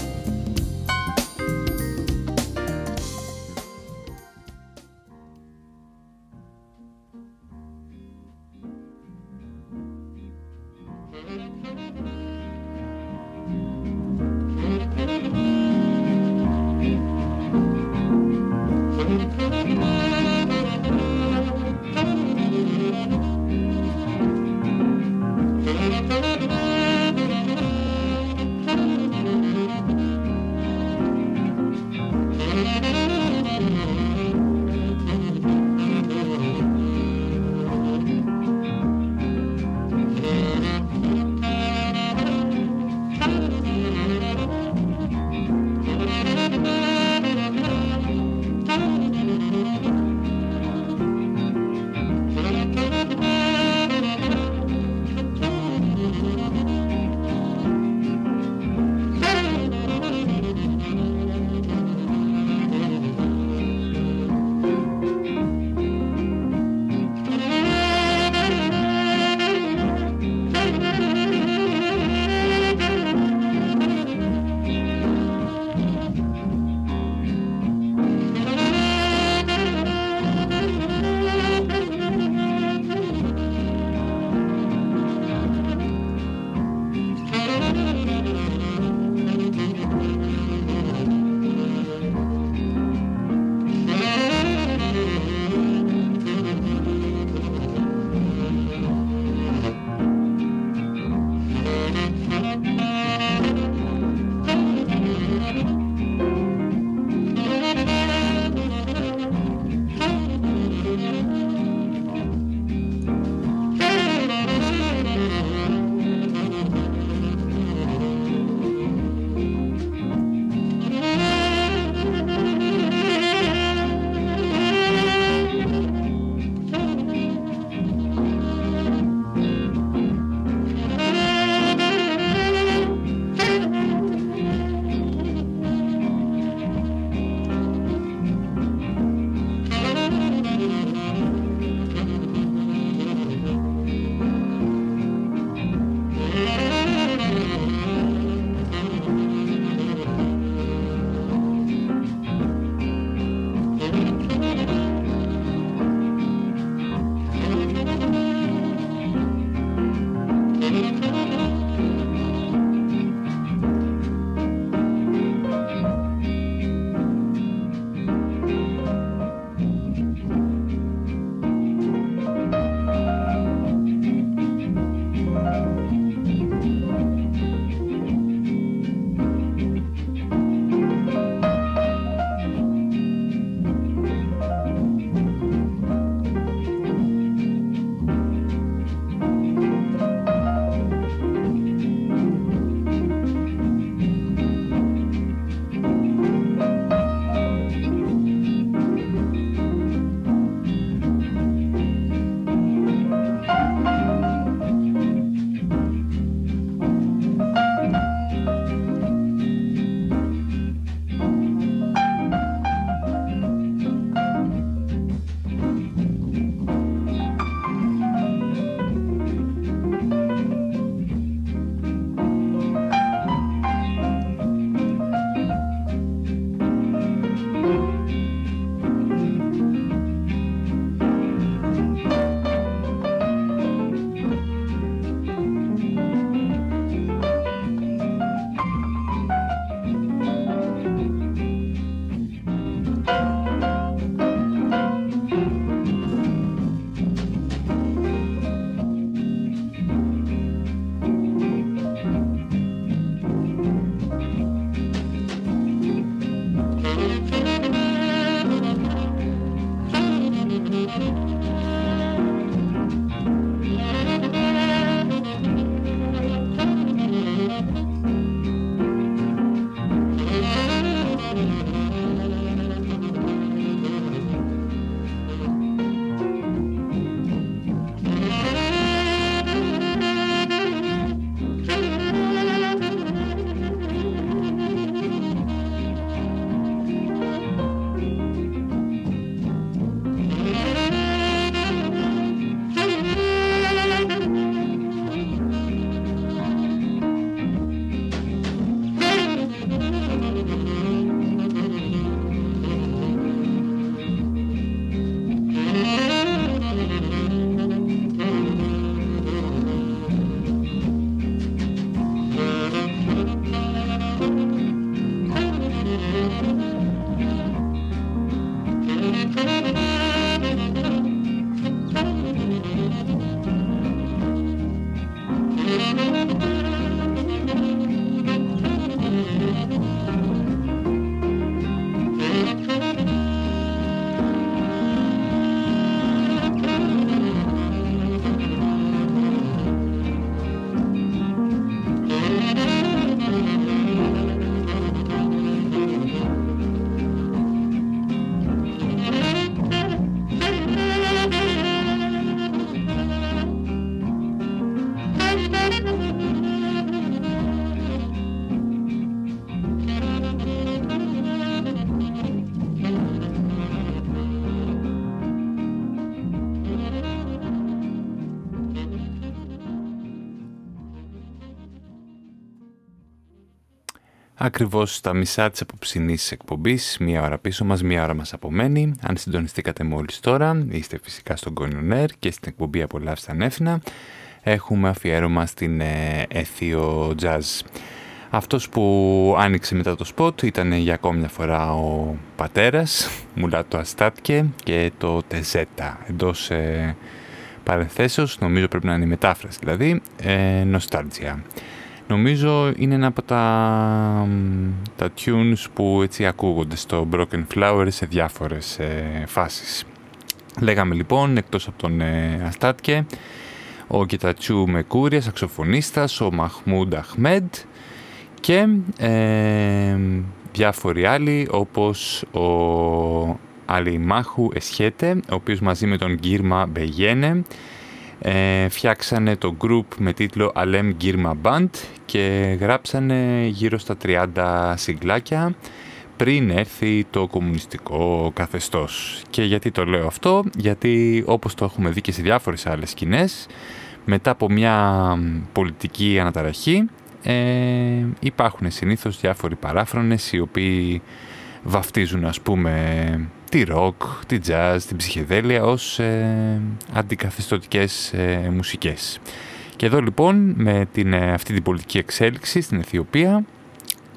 Ακριβώς στα μισά της απόψινής εκπομπής, μία ώρα πίσω μας, μία ώρα μας απομένει. Αν συντονιστήκατε μόλις τώρα, είστε φυσικά στον Κονιονέρ και στην εκπομπή Απολαύστα Νέφνα. Έχουμε αφιέρωμα στην ε, Έθιο Jazz. Αυτός που άνοιξε μετά το σποτ ήταν για ακόμη μια φορά ο πατέρας, Μουλάτο Αστάτκε και το Τεζέτα. Εντός ε, παρενθέσεως, νομίζω πρέπει να είναι η μετάφραση δηλαδή, ε, Νοστάλτζια. Νομίζω είναι ένα από τα, τα tunes που έτσι ακούγονται στο Broken Flower σε διάφορες ε, φάσεις. Λέγαμε λοιπόν, εκτός από τον ε, Αστάτκε, ο Κιτατσού Μεκούρια, σαξοφωνίστας, ο Μαχμούντ Αχμέντ και ε, διάφοροι άλλοι όπως ο Αλιμάχου Εσχέτε, ο οποίος μαζί με τον Γκίρμα Μπεγένε ε, φτιάξανε το group με τίτλο Alem Girma Band και γράψανε γύρω στα 30 συγκλάκια πριν έρθει το κομμουνιστικό καθεστώς. Και γιατί το λέω αυτό, γιατί όπως το έχουμε δει και σε διάφορες άλλες σκηνές, μετά από μια πολιτική αναταραχή ε, υπάρχουν συνήθως διάφοροι παράφρονες οι οποίοι βαφτίζουν ας πούμε τη ροκ, τη jazz, την ψυχεδέλεια ως ε, αντικαθιστωτικές ε, μουσικές. Και εδώ λοιπόν με την, ε, αυτή την πολιτική εξέλιξη στην Αιθιοπία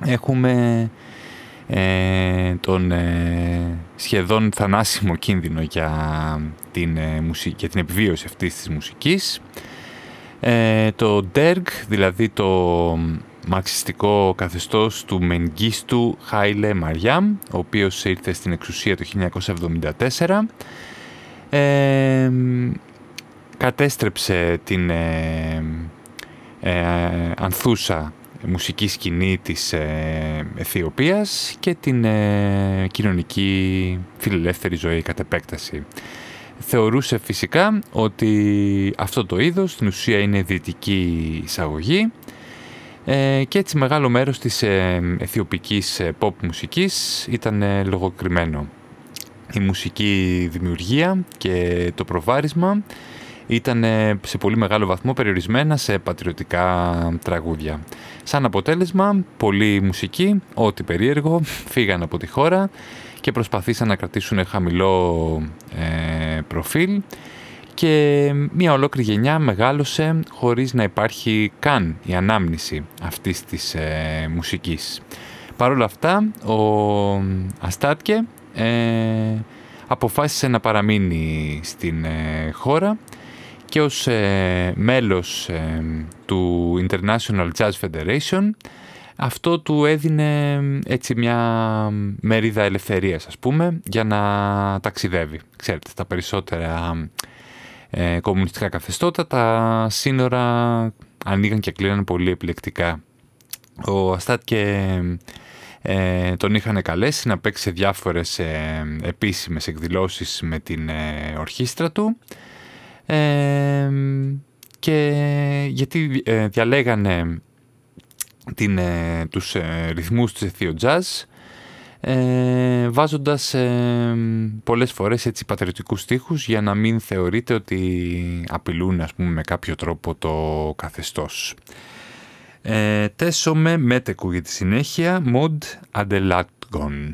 έχουμε ε, τον σχεδόν θανάσιμο κίνδυνο για την, μουσική, για την επιβίωση αυτής της μουσικής. το DERG, δηλαδή το μαξιστικό καθεστώς του Μενγκίστου Χάιλε Μαριάμ, ο οποίος ήρθε στην εξουσία το 1974. Ε, κατέστρεψε την ε, ε, ανθούσα μουσική σκηνή της ε, Αιθιοπίας και την ε, κοινωνική φιλελεύθερη ζωή κατ' επέκταση. Θεωρούσε φυσικά ότι αυτό το είδος στην ουσία είναι δυτική εισαγωγή ε, και έτσι μεγάλο μέρος της ε, αιθιοπικής ε, pop μουσικής ήταν ε, λογοκριμένο. Η μουσική δημιουργία και το προβάρισμα ήταν σε πολύ μεγάλο βαθμό περιορισμένα σε πατριωτικά τραγούδια. Σαν αποτέλεσμα, πολλοί μουσικοί, ό,τι περίεργο, φύγαν από τη χώρα και προσπαθήσαν να κρατήσουν χαμηλό προφίλ και μια ολόκληρη γενιά μεγάλωσε χωρίς να υπάρχει καν η ανάμνηση αυτής της ε, μουσικής. Παρ' όλα αυτά, ο Αστάτκε ε, αποφάσισε να παραμείνει στην ε, χώρα και ως ε, μέλος του International Jazz Federation αυτό του έδινε έτσι μια μερίδα ελευθερίας ας πούμε για να ταξιδεύει. Ξέρετε, τα περισσότερα ε, κομμουνιστικά καθεστώτα, τα σύνορα ανοίγαν και κλείναν πολύ επιλεκτικά. Ο Αστάτ και ε, τον είχαν καλέσει να παίξει σε διάφορες ε, επίσημες εκδηλώσεις με την ε, ορχήστρα του ε, και γιατί διαλέγανε την, τους ρυθμούς της εθείο jazz ε, βάζοντας ε, πολλές φορές έτσι πατριωτικούς στίχους για να μην θεωρείτε ότι απειλούν ας πούμε με κάποιο τρόπο το καθεστώς. Ε, τέσσομαι μέτεκου για τη συνέχεια, mod Adelatgon.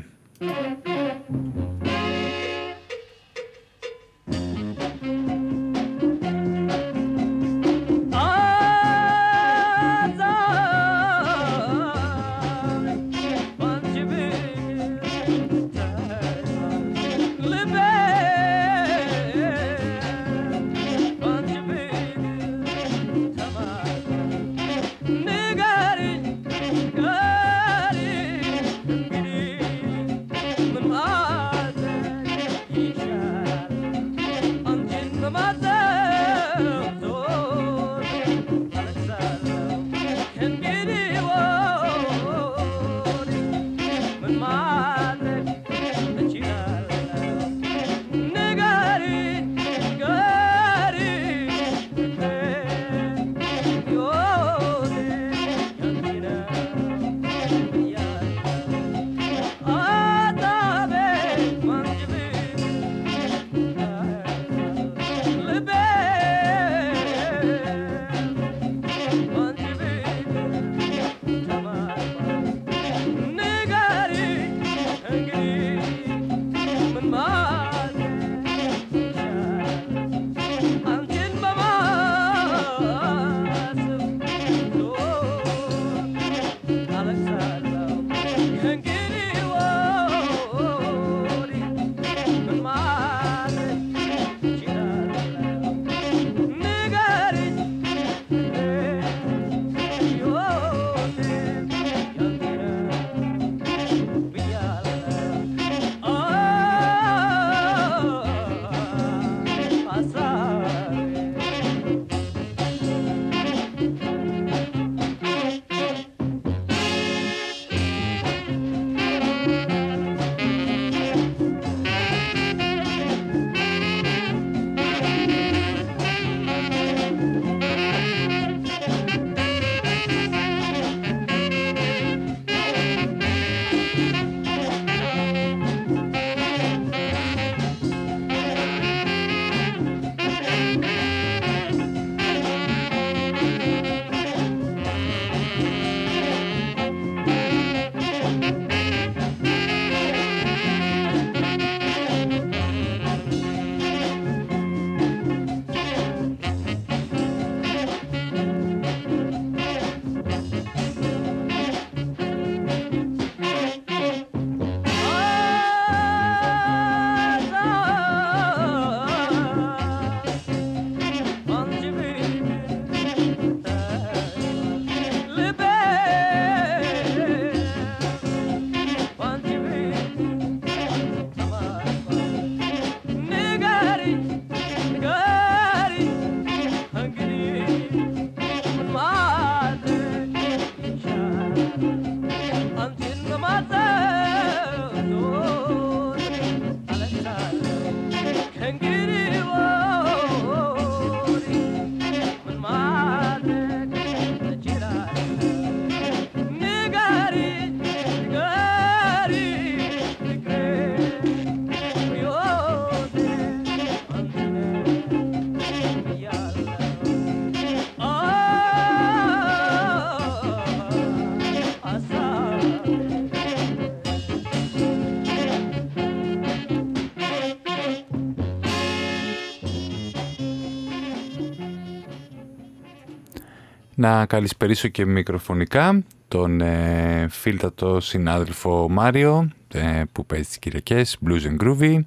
Να καλησπερίσω και μικροφωνικά τον ε, φίλτατο συνάδελφο Μάριο ε, που παίζει τις Κυριακές, Blues and Groovy.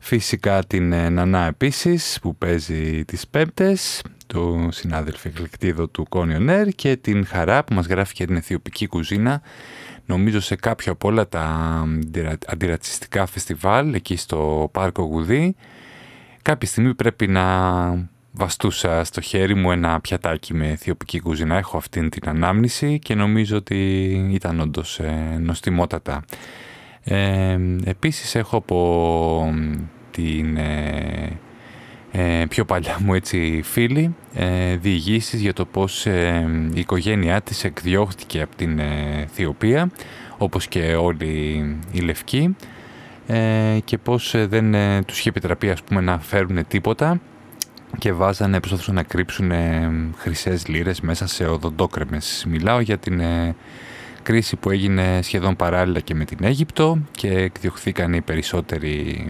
Φυσικά την ε, Νανά επίσης που παίζει τις Πέμπτες, του συνάδελφου εκλεκτήδο του Κόνιον Air και την Χαρά που μας γράφει για την αιθιοπική κουζίνα νομίζω σε κάποιο από όλα τα αντιρατσιστικά φεστιβάλ εκεί στο Πάρκο Γουδί. Κάποια στιγμή πρέπει να βαστούσα στο χέρι μου ένα πιατάκι με αιθιοπική κουζίνα. Έχω αυτήν την ανάμνηση και νομίζω ότι ήταν όντως ε, νοστιμότατα. Ε, επίσης έχω από την ε, ε, πιο παλιά μου έτσι φίλη ε, διηγήσεις για το πως ε, η οικογένειά της εκδιώχθηκε από την Αιθιοπία όπως και όλοι οι Λευκοί και πως δεν τους είχε επιτραπεί ας πούμε να φέρουν τίποτα και βάζανε, προσπαθούσαν να κρύψουν ε, χρυσές λίρες μέσα σε οδοντόκρεμες. Μιλάω για την ε, κρίση που έγινε σχεδόν παράλληλα και με την Αίγυπτο και εκδιωχθήκαν οι περισσότεροι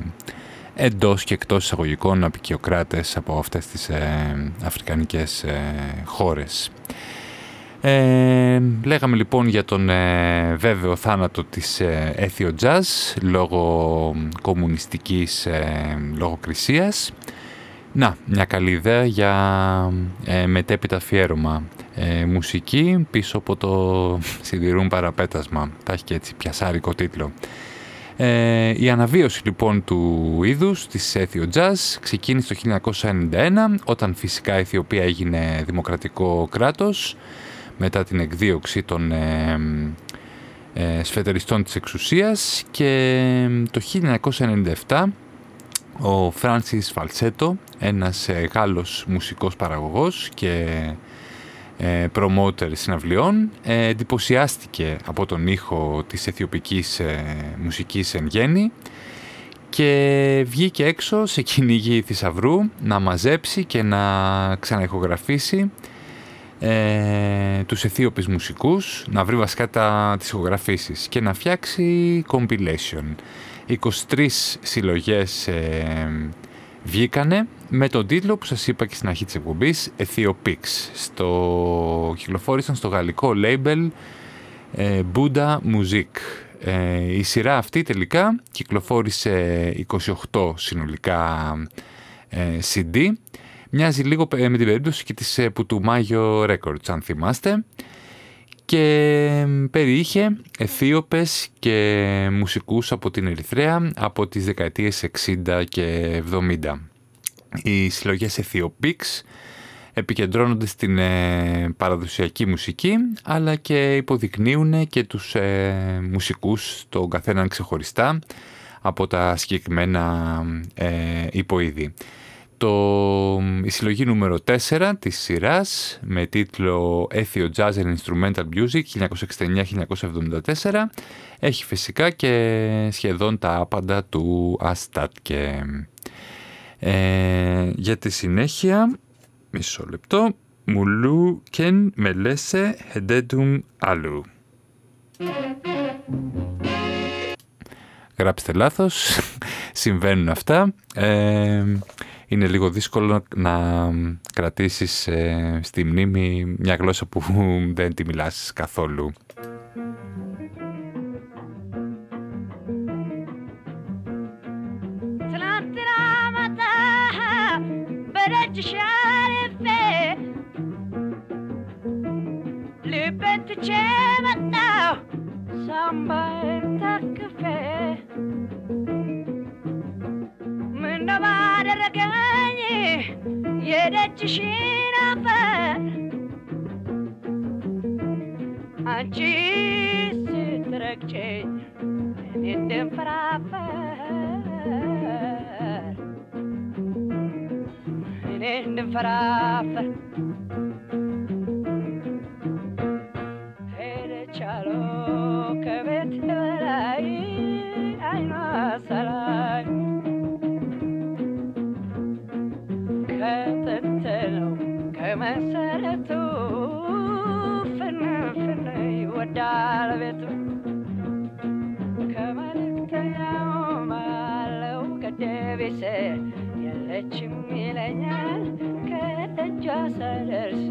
εντός και εκτός εισαγωγικών απεικιοκράτες από αυτές τις ε, αφρικανικές ε, χώρες. Ε, λέγαμε λοιπόν για τον ε, βέβαιο θάνατο της ε, Έθιο Jazz λόγω κομμουνιστικής λογοκρισίας. Να, μια καλή ιδέα για ε, μετέπειτα αφιέρωμα. Ε, μουσική πίσω από το σιδηρούν παραπέτασμα. Τα έχει και έτσι πιασάρικο τίτλο. Ε, η αναβίωση λοιπόν του είδους της Έθιο Jazz ξεκίνησε το 1991 όταν φυσικά η Αιθιοπία έγινε δημοκρατικό κράτος μετά την εκδίωξη των ε, ε, σφετεριστών της εξουσίας και το 1997 ο Φράνσις Φαλσέτο, ένας ε, Γάλλος μουσικός παραγωγός και ε, promoter συναυλιών, ε, εντυπωσιάστηκε από τον ήχο της αιθιοπικής μουσικής εν γέννη και βγήκε έξω σε κυνηγή θησαυρού να μαζέψει και να ξαναηχογραφήσει ε, τους αιθίωπες μουσικούς, να βρει βασικά τα, τις ηχογραφήσεις και να φτιάξει compilation. 23 συλλογές ε, βγήκανε με τον τίτλο που σας είπα και στην αρχή της εκπομπής Ethiopix. Στο... Κυκλοφόρησαν στο γαλλικό label ε, Buddha Music. Ε, η σειρά αυτή τελικά κυκλοφόρησε 28 συνολικά ε, CD. Μοιάζει λίγο με την περίπτωση και της Putumayo Records αν θυμάστε και περιείχε αιθίωπες και μουσικούς από την Ερυθρέα από τις δεκαετίες 60 και 70. Οι συλλογές Αιθιοπίξ επικεντρώνονται στην ε, παραδοσιακή μουσική αλλά και υποδεικνύουν και τους ε, μουσικούς τον καθέναν ξεχωριστά από τα συγκεκριμένα ε, υποείδη το, η συλλογή νούμερο 4 της σειράς με τίτλο Ethio Jazz and Instrumental Music 1969-1974 έχει φυσικά και σχεδόν τα άπαντα του Αστάτκε. Ε, για τη συνέχεια, μισό λεπτό, Μουλού κεν μελέσε χεντέτουμ αλλού. Γράψτε λάθος, συμβαίνουν αυτά. Ε, είναι λίγο δύσκολο να κρατήσεις ε, στη μνήμη μια γλώσσα που δεν τη μιλάς καθόλου.
ባደረገኝ የደጅሽን አፈር። አንቺ ስትረግጨኝ እኔ እንድንፈራፈር እኔ እንድንፈራፈር ከመሰረቱ ፍንፍን ይወዳል ቤቱ። ከመልእክተኛው ማለው ከደቤሰ የለችም ይለኛል። ከደጇ ሳደርስ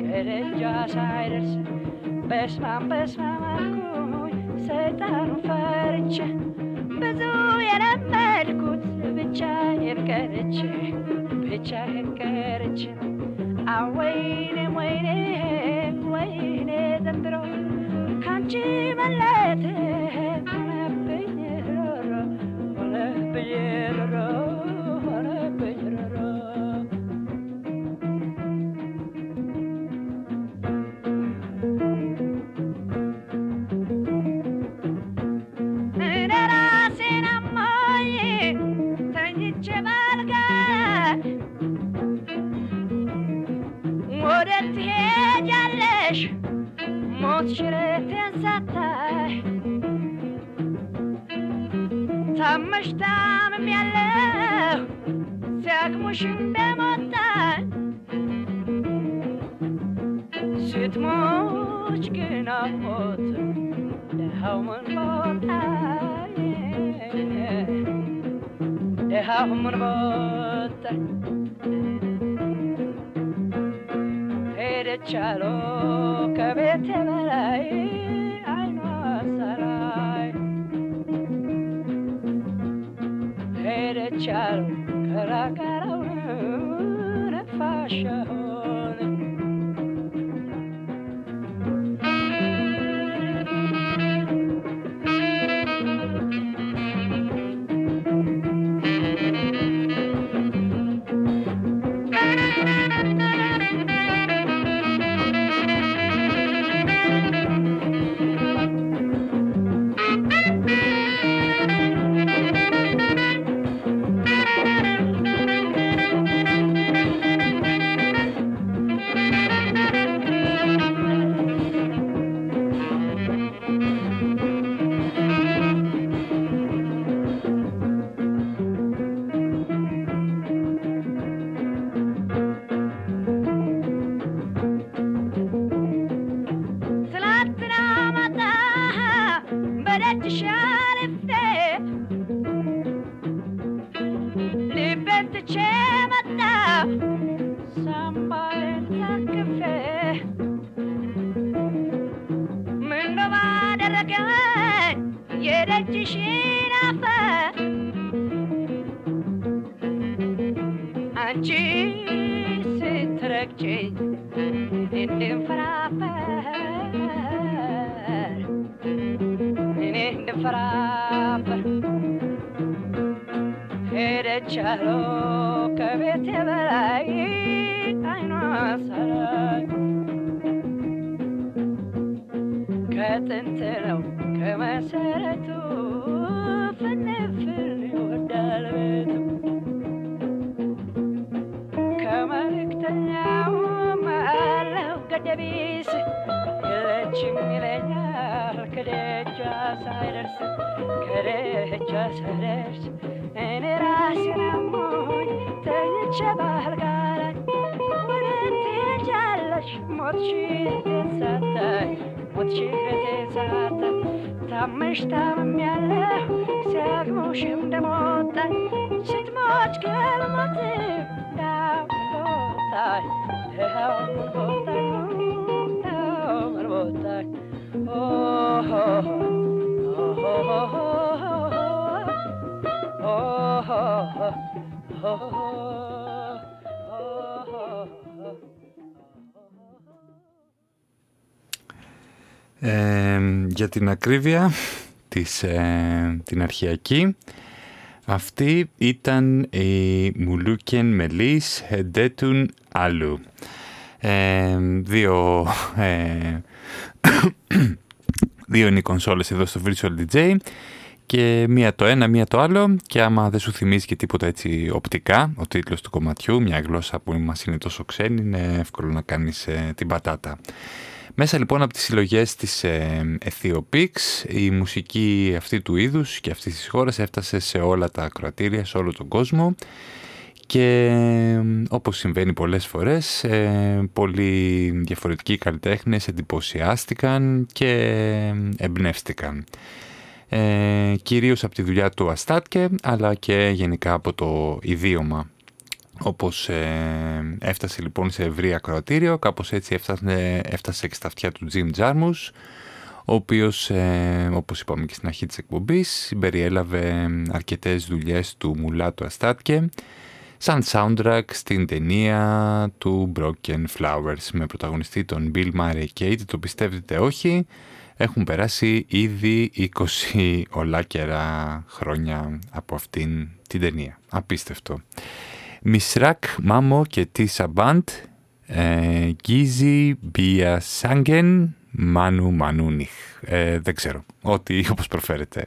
ከደጇ ሳይደርስ በስማም በስማም አልኩኝ ሰይጣኑ ፈርቼ። ብዙ የለመድኩት ብቻዬን ቀርቼ ብቻዬን ቀርቼ I waited, waited, waited dentro Kanchi malete, volete yelero, volete yelero piacere pensata Tanmıştam miyalle Sakmışım ben ondan Sütmüş günah otu Dehavmın bota Dehavmın bota ምን ቦታኝ ሄደች አሉ ከቤቴ በላይ አይኗ ሳላይ ሄደች አሉ ከራቀረው ነፋሻሆን እኔ እንድንፈራፈር ሄደች አሉ ከቤቴ በላይ አይኗ ሳላይ ከጥንት ነው ከመሰረቱ ፍንፍን ይወዳል ቤቱ ከመልእክተኛው ገደቢስ የለችም ይለኛል ከደጇ ሳይደርስ ከደጇ ሳይደርስ እኔ ራሴን አሞኝ ተኝቼ ባልጋ ላይ ወዴት ትሄጃለሽ ሞትሽን ሳታይ ሞትሽን ሳታይ ታመሽ ታምሜያለሁ ሲያግሙሽ እንደሞታኝ ስትሞች ከሞት ዳቦታይ
για την ακρίβεια της, την αρχιακή αυτή ήταν η Μουλούκεν Μελής Εντέτουν Άλλου. Δύο ε, δύο είναι οι κονσόλες εδώ στο Virtual DJ και μία το ένα, μία το άλλο και άμα δεν σου θυμίζει και τίποτα έτσι οπτικά ο τίτλος του κομματιού, μια γλώσσα που μας είναι τόσο ξένη είναι εύκολο να κάνεις ε, την πατάτα. Μέσα λοιπόν από τις συλλογές της ε, Ethiopics η μουσική αυτή του είδους και αυτής της χώρας έφτασε σε όλα τα ακροατήρια, σε όλο τον κόσμο και όπως συμβαίνει πολλές φορές, ε, πολλοί διαφορετικοί καλλιτέχνες εντυπωσιάστηκαν και εμπνεύστηκαν. Ε, κυρίως από τη δουλειά του Αστάτκε, αλλά και γενικά από το ιδίωμα.
Όπως ε, έφτασε λοιπόν σε ευρύ ακροατήριο, κάπως έτσι έφτασε, έφτασε και στα αυτιά του Jim Τζάρμους, ο οποίος, ε, όπως είπαμε και στην αρχή της εκπομπής, συμπεριέλαβε αρκετές δουλειές του Μουλάτου Αστάτκε, σαν soundtrack στην ταινία του Broken Flowers με πρωταγωνιστή τον Bill Murray και είτε το πιστεύετε όχι έχουν περάσει ήδη 20 ολάκερα χρόνια από αυτήν την ταινία. Απίστευτο. Μισράκ Μάμο και Τίσα Μπάντ ε, Γκίζι Μπία Σάγκεν Μάνου Μανούνιχ. Ε, δεν ξέρω. Ό,τι όπως προφέρετε.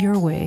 Your way,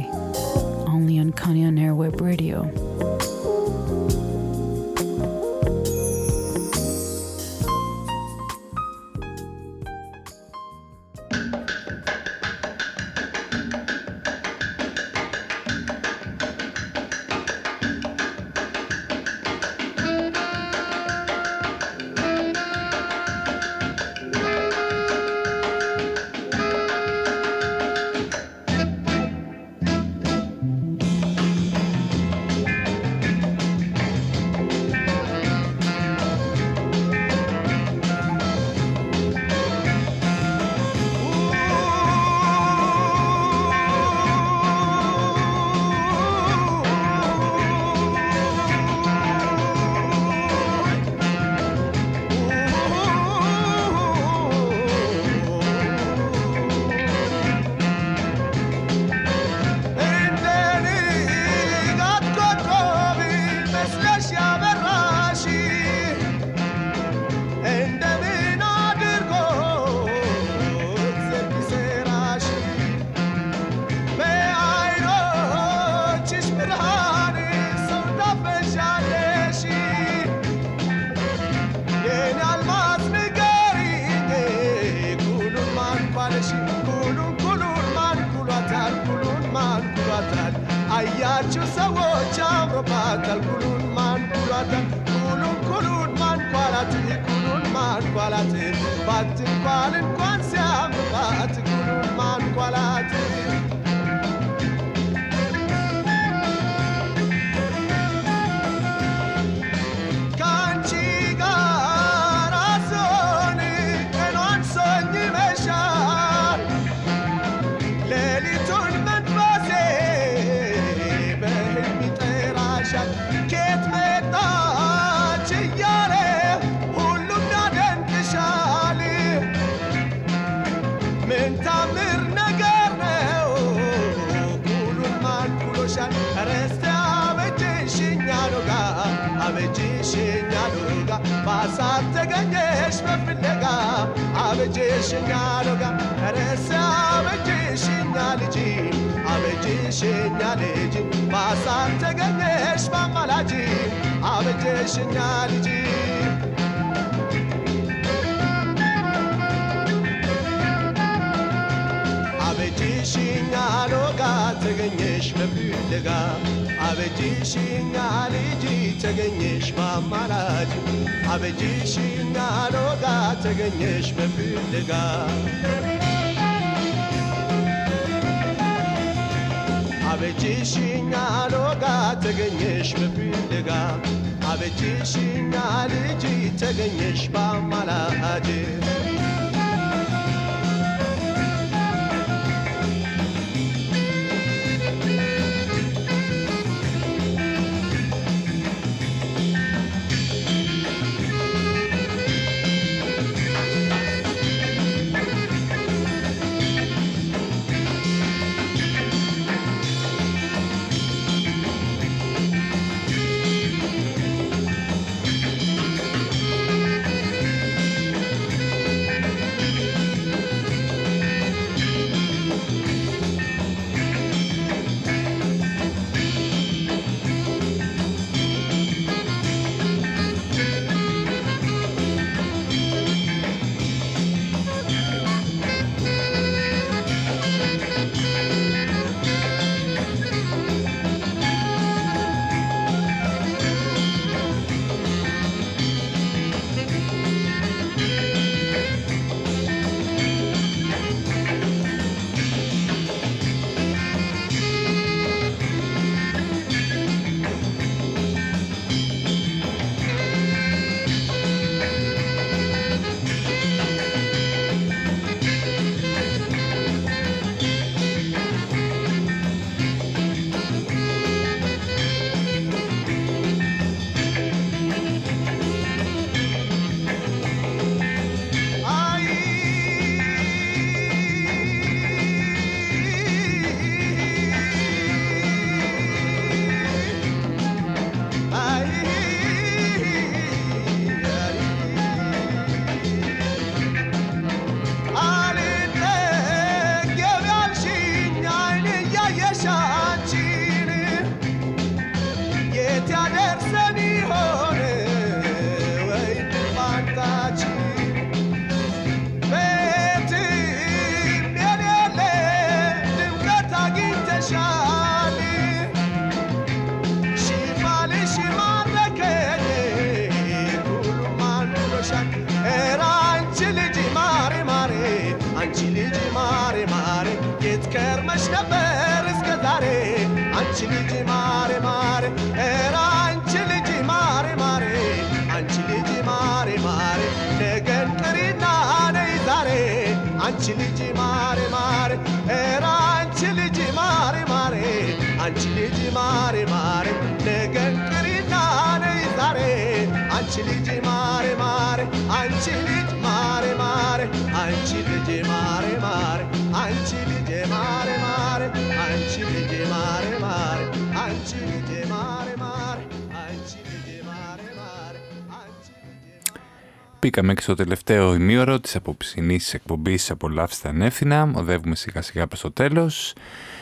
Μπήκαμε και στο τελευταίο ημίωρο της απόψινής εκπομπής «Απολαύστε ανεύθυνα». Οδεύουμε σιγά σιγά προς το τέλος.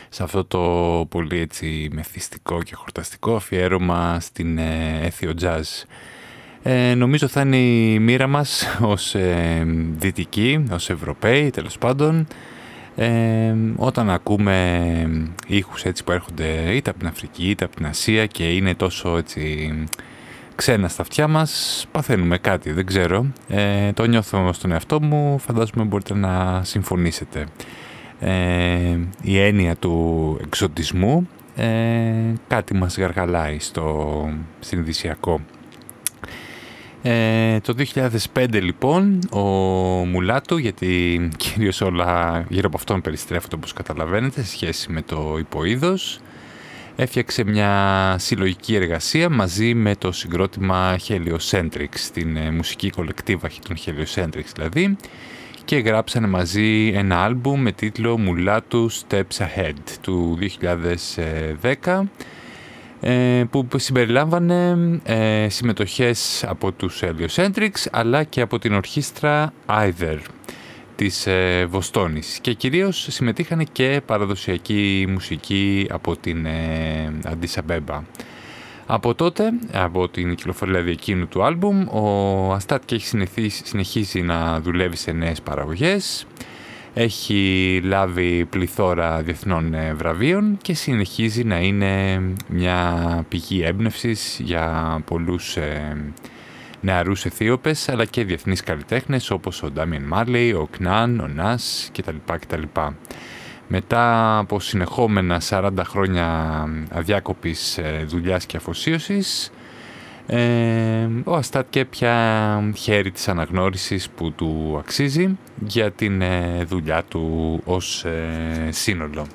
Σε αυτό το πολύ έτσι μεθυστικό και χορταστικό αφιέρωμα στην ε, Έθιο Jazz. Ε, νομίζω θα είναι η μοίρα μας ως ε, δυτικοί, ως Ευρωπαίοι τέλος πάντων. Ε, όταν ακούμε ήχους έτσι που έρχονται είτε από την Αφρική είτε από την Ασία και είναι τόσο έτσι ξένα στα αυτιά μας, παθαίνουμε κάτι, δεν ξέρω. Ε, το νιώθω στον εαυτό μου, φαντάζομαι μπορείτε να συμφωνήσετε. Ε, η έννοια του εξωτισμού ε, κάτι μας γαργαλάει στο συνδυσιακό. Ε, το 2005 λοιπόν ο Μουλάτου, γιατί κυρίως όλα γύρω από αυτόν περιστρέφονται όπως καταλαβαίνετε σε σχέση με το υποείδος, έφτιαξε μια συλλογική εργασία μαζί με το συγκρότημα Heliocentrics, την ε, μουσική κολεκτίβα των Heliocentrics δηλαδή, και γράψανε μαζί ένα άλμπουμ με τίτλο Μουλάτου Steps Ahead του 2010 ε, που συμπεριλάμβανε ε, συμμετοχές από τους Heliocentrics αλλά και από την ορχήστρα Either της ε, Βοστόνης και κυρίως συμμετείχαν και παραδοσιακή μουσική από την Αντισαμπέμπα. Από τότε, από την κυκλοφορία δηλαδή εκείνου του άλμπουμ, ο Αστάτ και έχει συνεχίσει να δουλεύει σε νέες παραγωγές έχει λάβει πληθώρα διεθνών ε, βραβείων και συνεχίζει να είναι μια πηγή έμπνευσης για πολλούς ε, νεαρούς Αιθίωπες αλλά και διεθνείς καλλιτέχνες όπως ο Ντάμιεν Μάρλεϊ, ο Κνάν, ο Νάς κτλ. κτλ. Μετά από συνεχόμενα 40 χρόνια αδιάκοπης ε, δουλειάς και αφοσίωσης ε, ο Αστάτ πια χέρι της αναγνώρισης που του αξίζει για την ε, δουλειά του ως ε, σύνολο.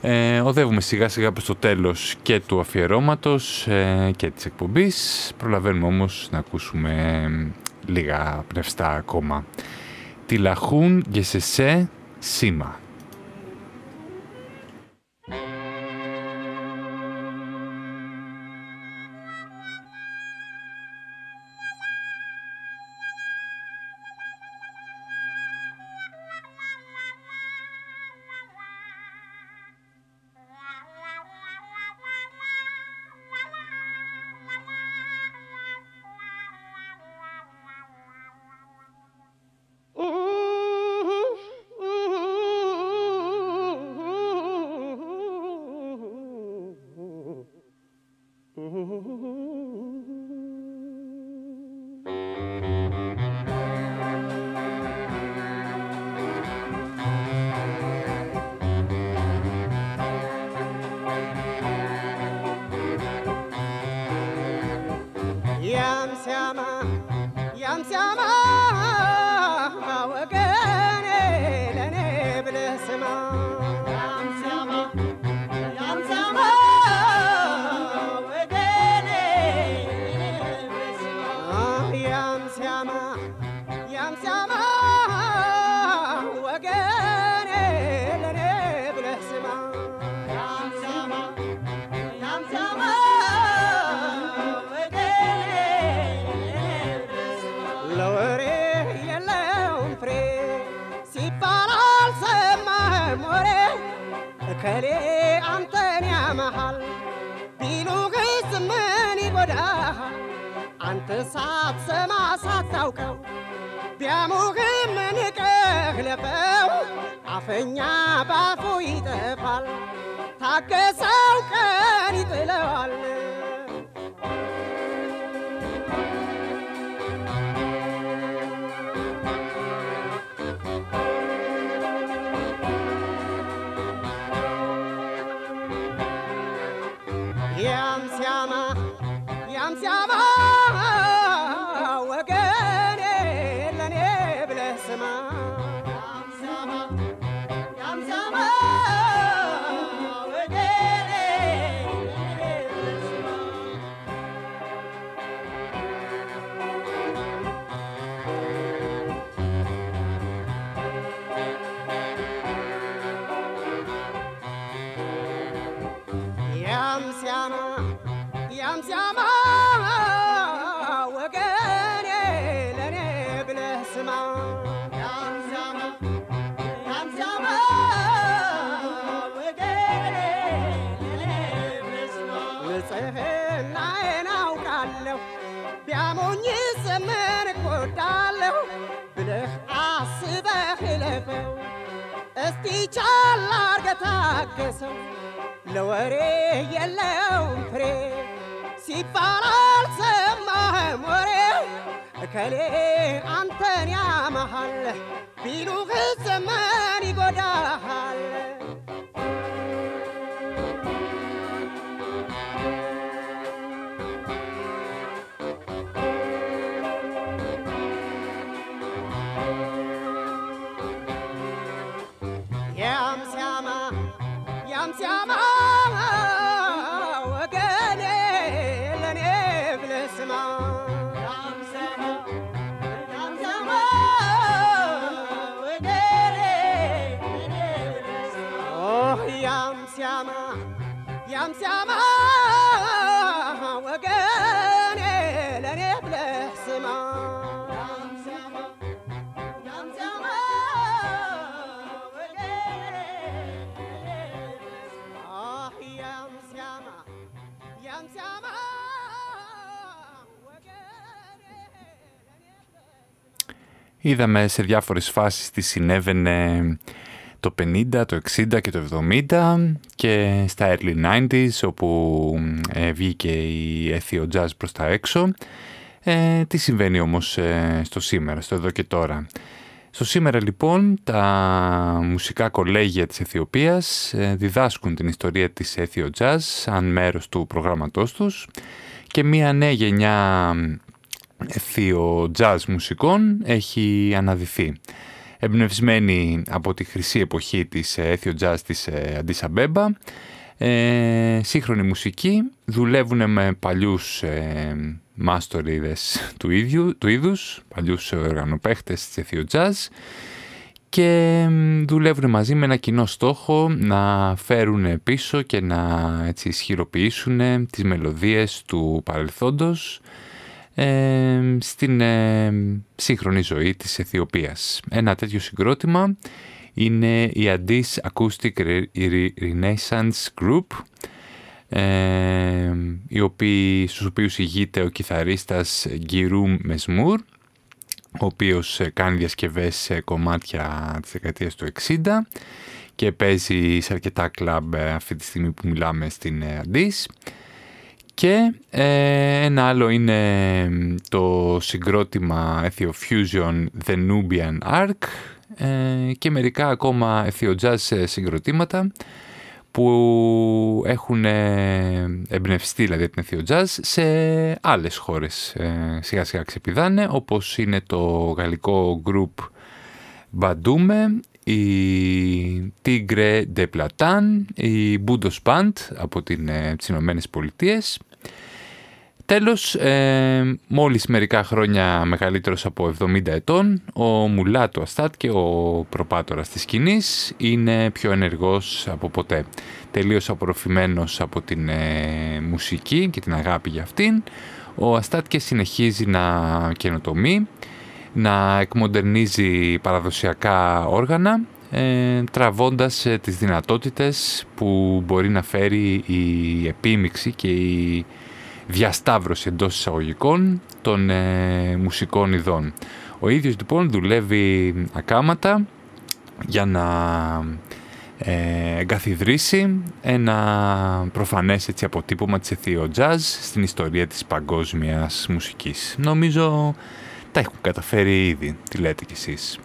Ε, οδεύουμε σιγά σιγά προς το τέλος και του αφιερώματος ε, και της εκπομπής. Προλαβαίνουμε όμως να ακούσουμε λίγα πνευστά ακόμα. Τη λαχούν και σε σε σήμα. Είδαμε σε διάφορες φάσεις τι συνέβαινε το 50, το 60 και το 70 και στα early 90s όπου ε, βγήκε η Ethio Jazz προς τα έξω. Ε, τι συμβαίνει όμως ε, στο σήμερα, στο εδώ και τώρα; Στο σήμερα λοιπόν τα μουσικά κολέγια της Αιθιοπίας ε, διδάσκουν την ιστορία της Ethio Jazz σαν μέρος του προγράμματός τους και μια νέα γενιά Αιθιο Jazz μουσικών έχει αναδυθεί. Εμπνευσμένη από τη χρυσή εποχή της Ethio Jazz της Αντισαμπέμπα, ε, σύγχρονη μουσική δουλεύουν με παλιούς ε, μάστοριδες του, ίδιου, του είδους, παλιούς οργανοπαίχτες της Ethio Jazz και δουλεύουν μαζί με ένα κοινό στόχο να φέρουν πίσω και να έτσι, ισχυροποιήσουν τις μελωδίες του παρελθόντος ε, στην ε, σύγχρονη ζωή της Αιθιοπίας. Ένα τέτοιο συγκρότημα είναι η Addis Acoustic Renaissance Group ε, οι οποίοι, στους οποίους ηγείται ο κιθαρίστας Γκυρούμ Μεσμούρ ο οποίος κάνει διασκευές σε κομμάτια της δεκαετίας του 60 και παίζει σε αρκετά κλαμπ αυτή τη στιγμή που μιλάμε στην Addis και ε, ένα άλλο είναι το συγκρότημα Ethio Fusion The Nubian Ark ε, και μερικά ακόμα Ethio Jazz συγκροτήματα που έχουν εμπνευστεί δηλαδή την Ethio Jazz σε άλλες χώρες ε, σιγά σιγά ξεπηδάνε όπως είναι το γαλλικό group Badume η Tigre de Platan, η Budos Band από την, τις Ηνωμένες Πολιτείες Τέλος, ε, μόλις μερικά χρόνια μεγαλύτερος από 70 ετών, ο Μουλάτο Αστάτ και ο προπάτορας της σκηνής είναι πιο ενεργός από ποτέ. Τελείως απορροφημένος από την ε, μουσική και την αγάπη για αυτήν, ο Αστάτ και συνεχίζει να καινοτομεί, να εκμοντερνίζει παραδοσιακά όργανα, ε, τραβώντας ε, τις δυνατότητες που μπορεί να φέρει η επίμιξη και η διασταύρωση εντός εισαγωγικών των ε, μουσικών ειδών. Ο ίδιος λοιπόν δουλεύει ακάματα για να ε, εγκαθιδρύσει ένα προφανές έτσι, αποτύπωμα της εθείο jazz στην ιστορία της παγκόσμιας μουσικής. Νομίζω τα έχουν καταφέρει ήδη, τι λέτε κι εσείς.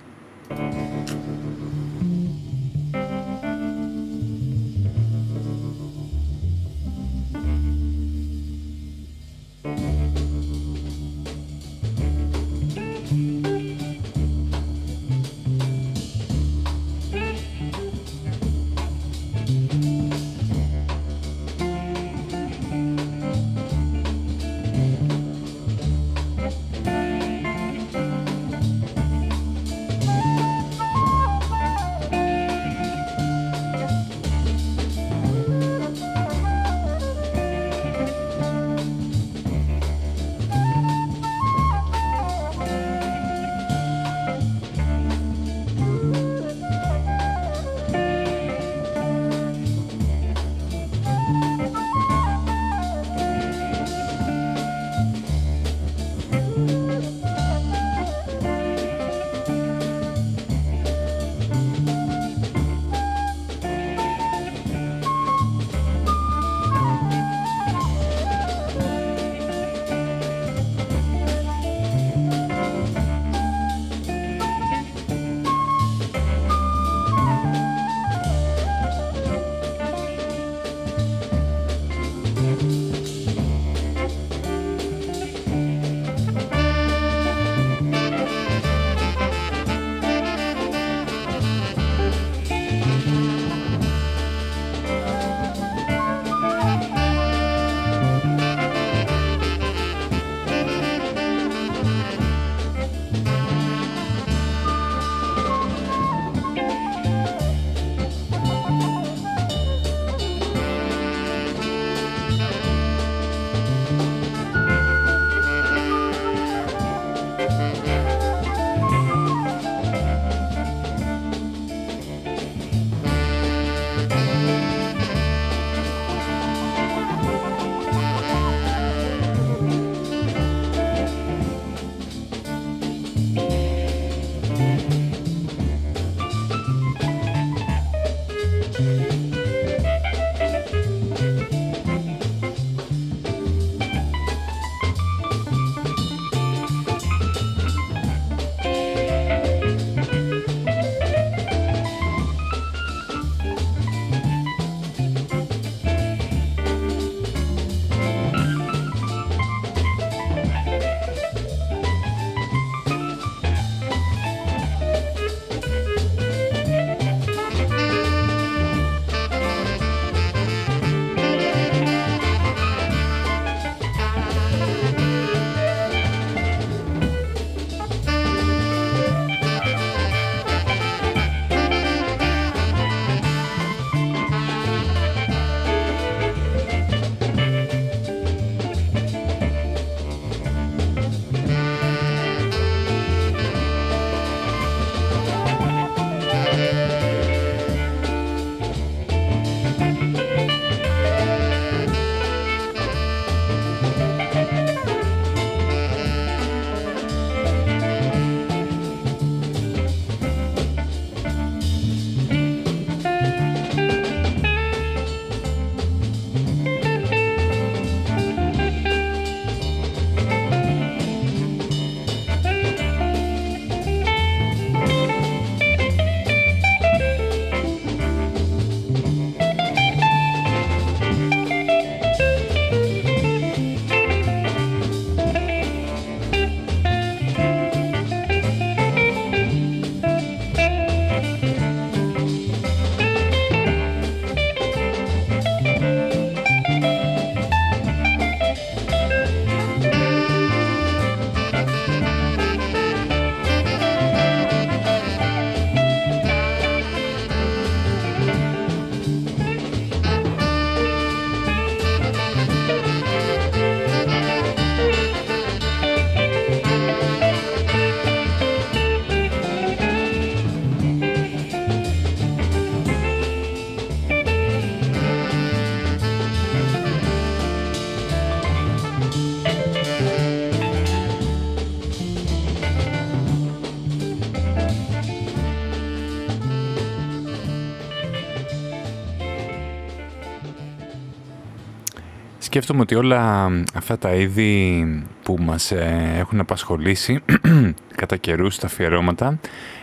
Σκέφτομαι ότι όλα αυτά τα είδη που μας ε, έχουν απασχολήσει κατά καιρούς τα αφιερώματα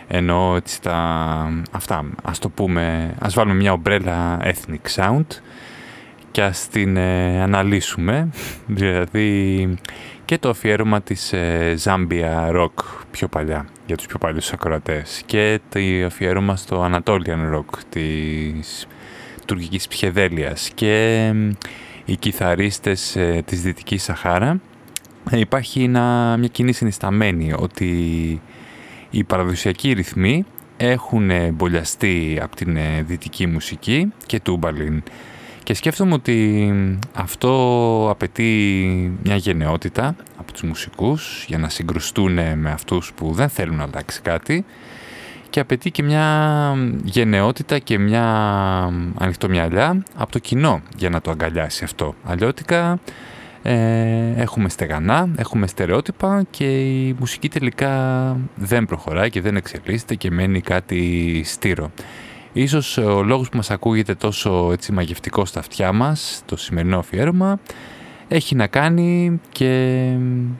ενώ έτσι τα, αυτά ας το πούμε ας βάλουμε μια ομπρέλα ethnic sound και ας την ε, αναλύσουμε δηλαδή και το αφιέρωμα της ε, Zambia Rock πιο παλιά για τους πιο παλιούς ακροατές και το αφιέρωμα στο Anatolian Rock της τουρκικής ψυχεδέλειας. Και οι κιθαρίστες ε, της Δυτικής Σαχάρα. Ε, υπάρχει ένα, μια κοινή συνισταμένη ότι οι παραδοσιακοί ρυθμοί έχουν μπολιαστεί από την ε, δυτική μουσική και τούμπαλιν και σκέφτομαι ότι αυτό απαιτεί μια γενναιότητα από τους μουσικούς για να συγκρουστούν με αυτούς που δεν θέλουν να αλλάξει κάτι και απαιτεί και μια γενναιότητα και μια ανοιχτομυαλιά από το κοινό για να το αγκαλιάσει αυτό. Αλλιώτικα ε, έχουμε στεγανά, έχουμε στερεότυπα και η μουσική τελικά δεν προχωράει και δεν εξελίσσεται και μένει κάτι στήρο. Ίσως ο λόγος που μας ακούγεται τόσο έτσι μαγευτικό στα αυτιά μας, το σημερινό αφιέρωμα, έχει να κάνει και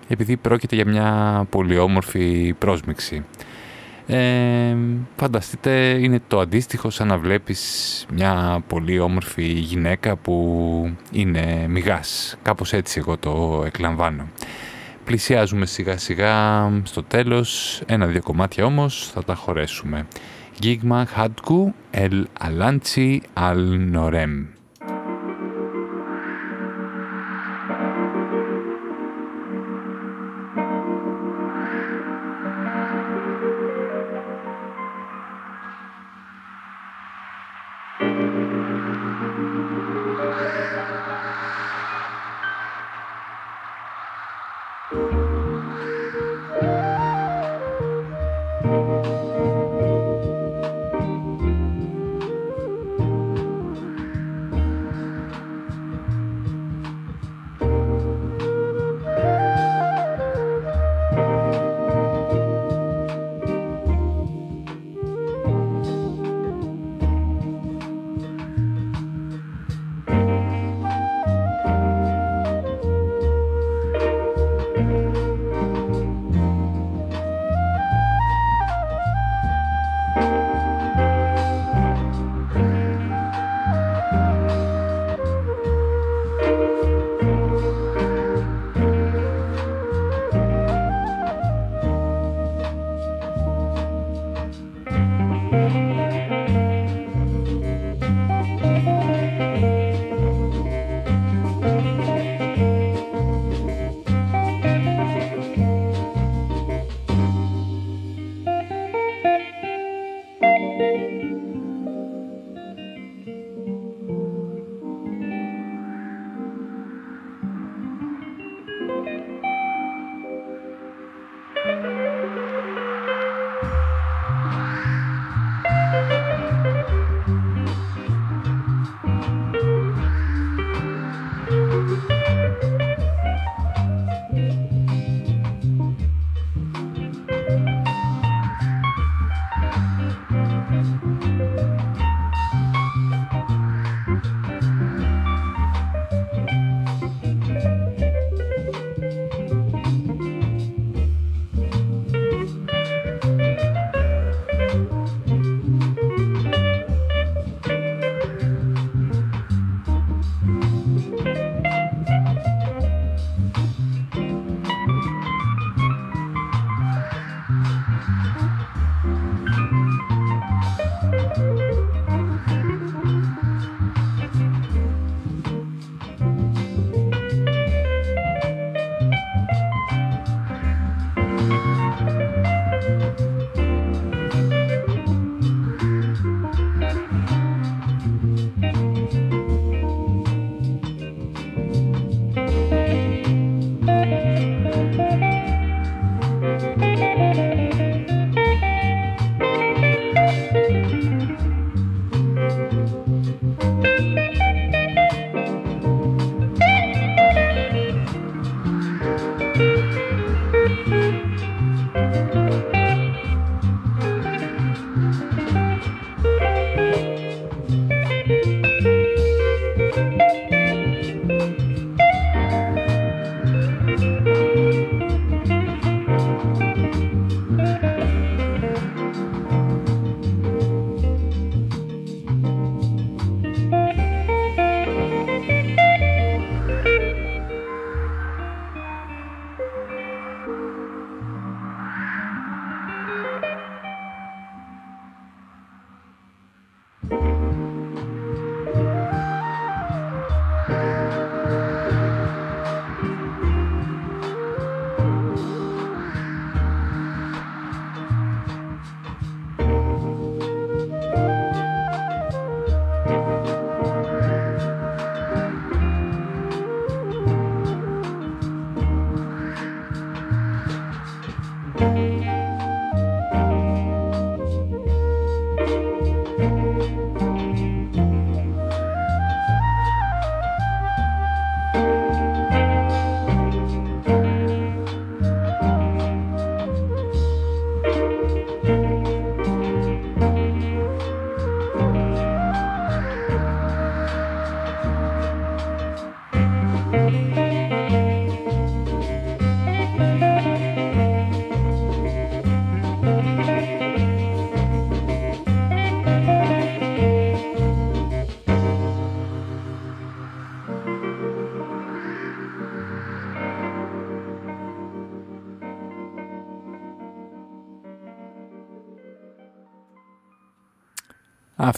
επειδή πρόκειται για μια πολύ όμορφη πρόσμιξη. Ε, φανταστείτε είναι το αντίστοιχο σαν να βλέπεις μια πολύ όμορφη γυναίκα που είναι μηγάς. Κάπως έτσι εγώ το εκλαμβάνω. Πλησιάζουμε σιγά σιγά στο τέλος, ένα-δύο κομμάτια όμως θα τα χωρέσουμε. Gigma Hadku El Alanchi Al Norem.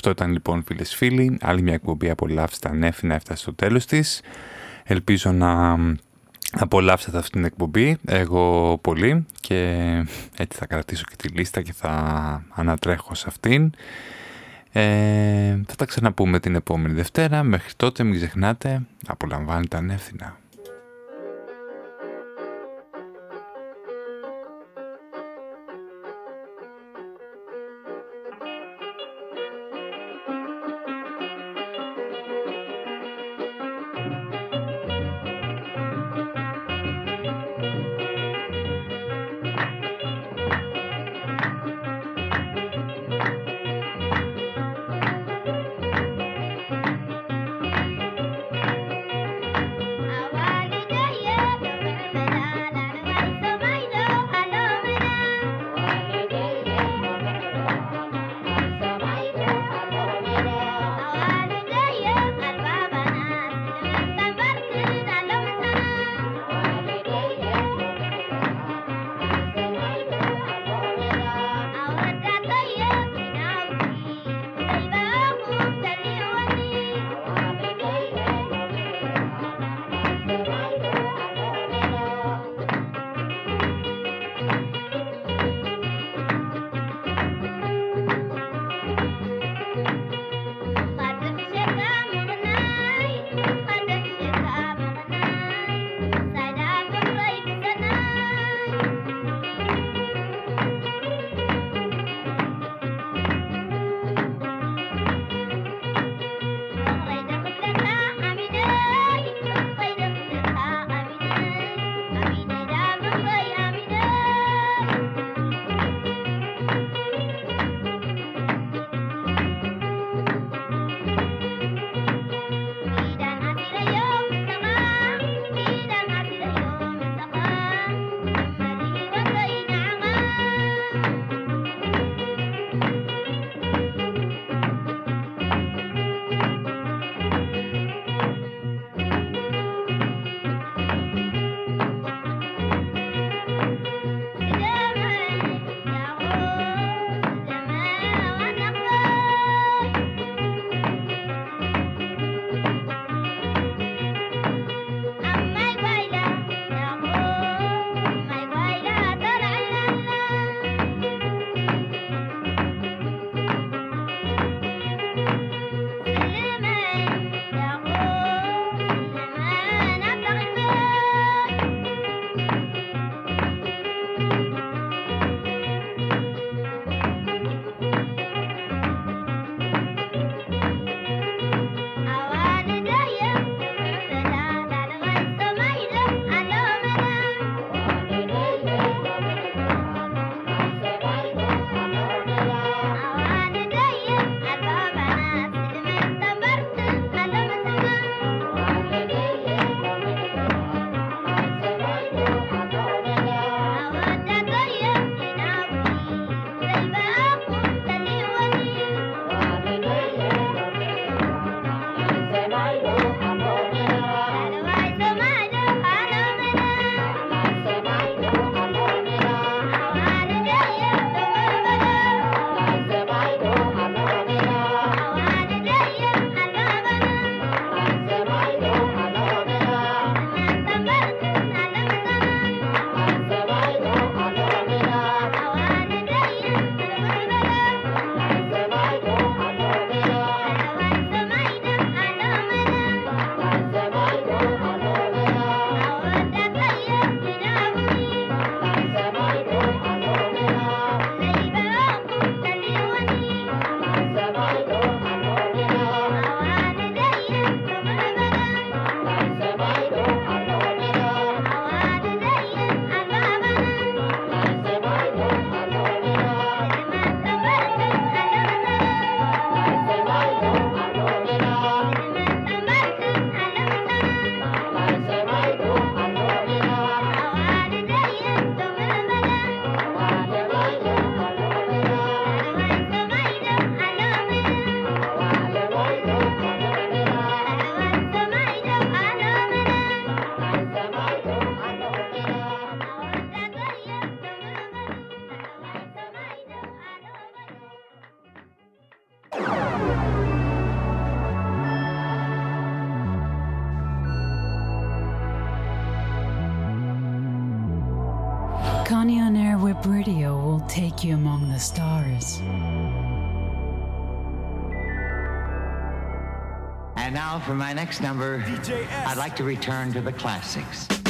Αυτό ήταν λοιπόν φίλες φίλοι, άλλη μια εκπομπή απολαύστα ανέφηνα έφτασε στο τέλος της. Ελπίζω να απολαύσατε αυτή την εκπομπή, εγώ πολύ και έτσι θα κρατήσω και τη λίστα και θα ανατρέχω σε αυτήν. Ε, θα τα ξαναπούμε την επόμενη Δευτέρα. Μέχρι τότε μην ξεχνάτε, απολαμβάνετε ανεύθυνα.
Now for my next number, I'd like to return to the classics.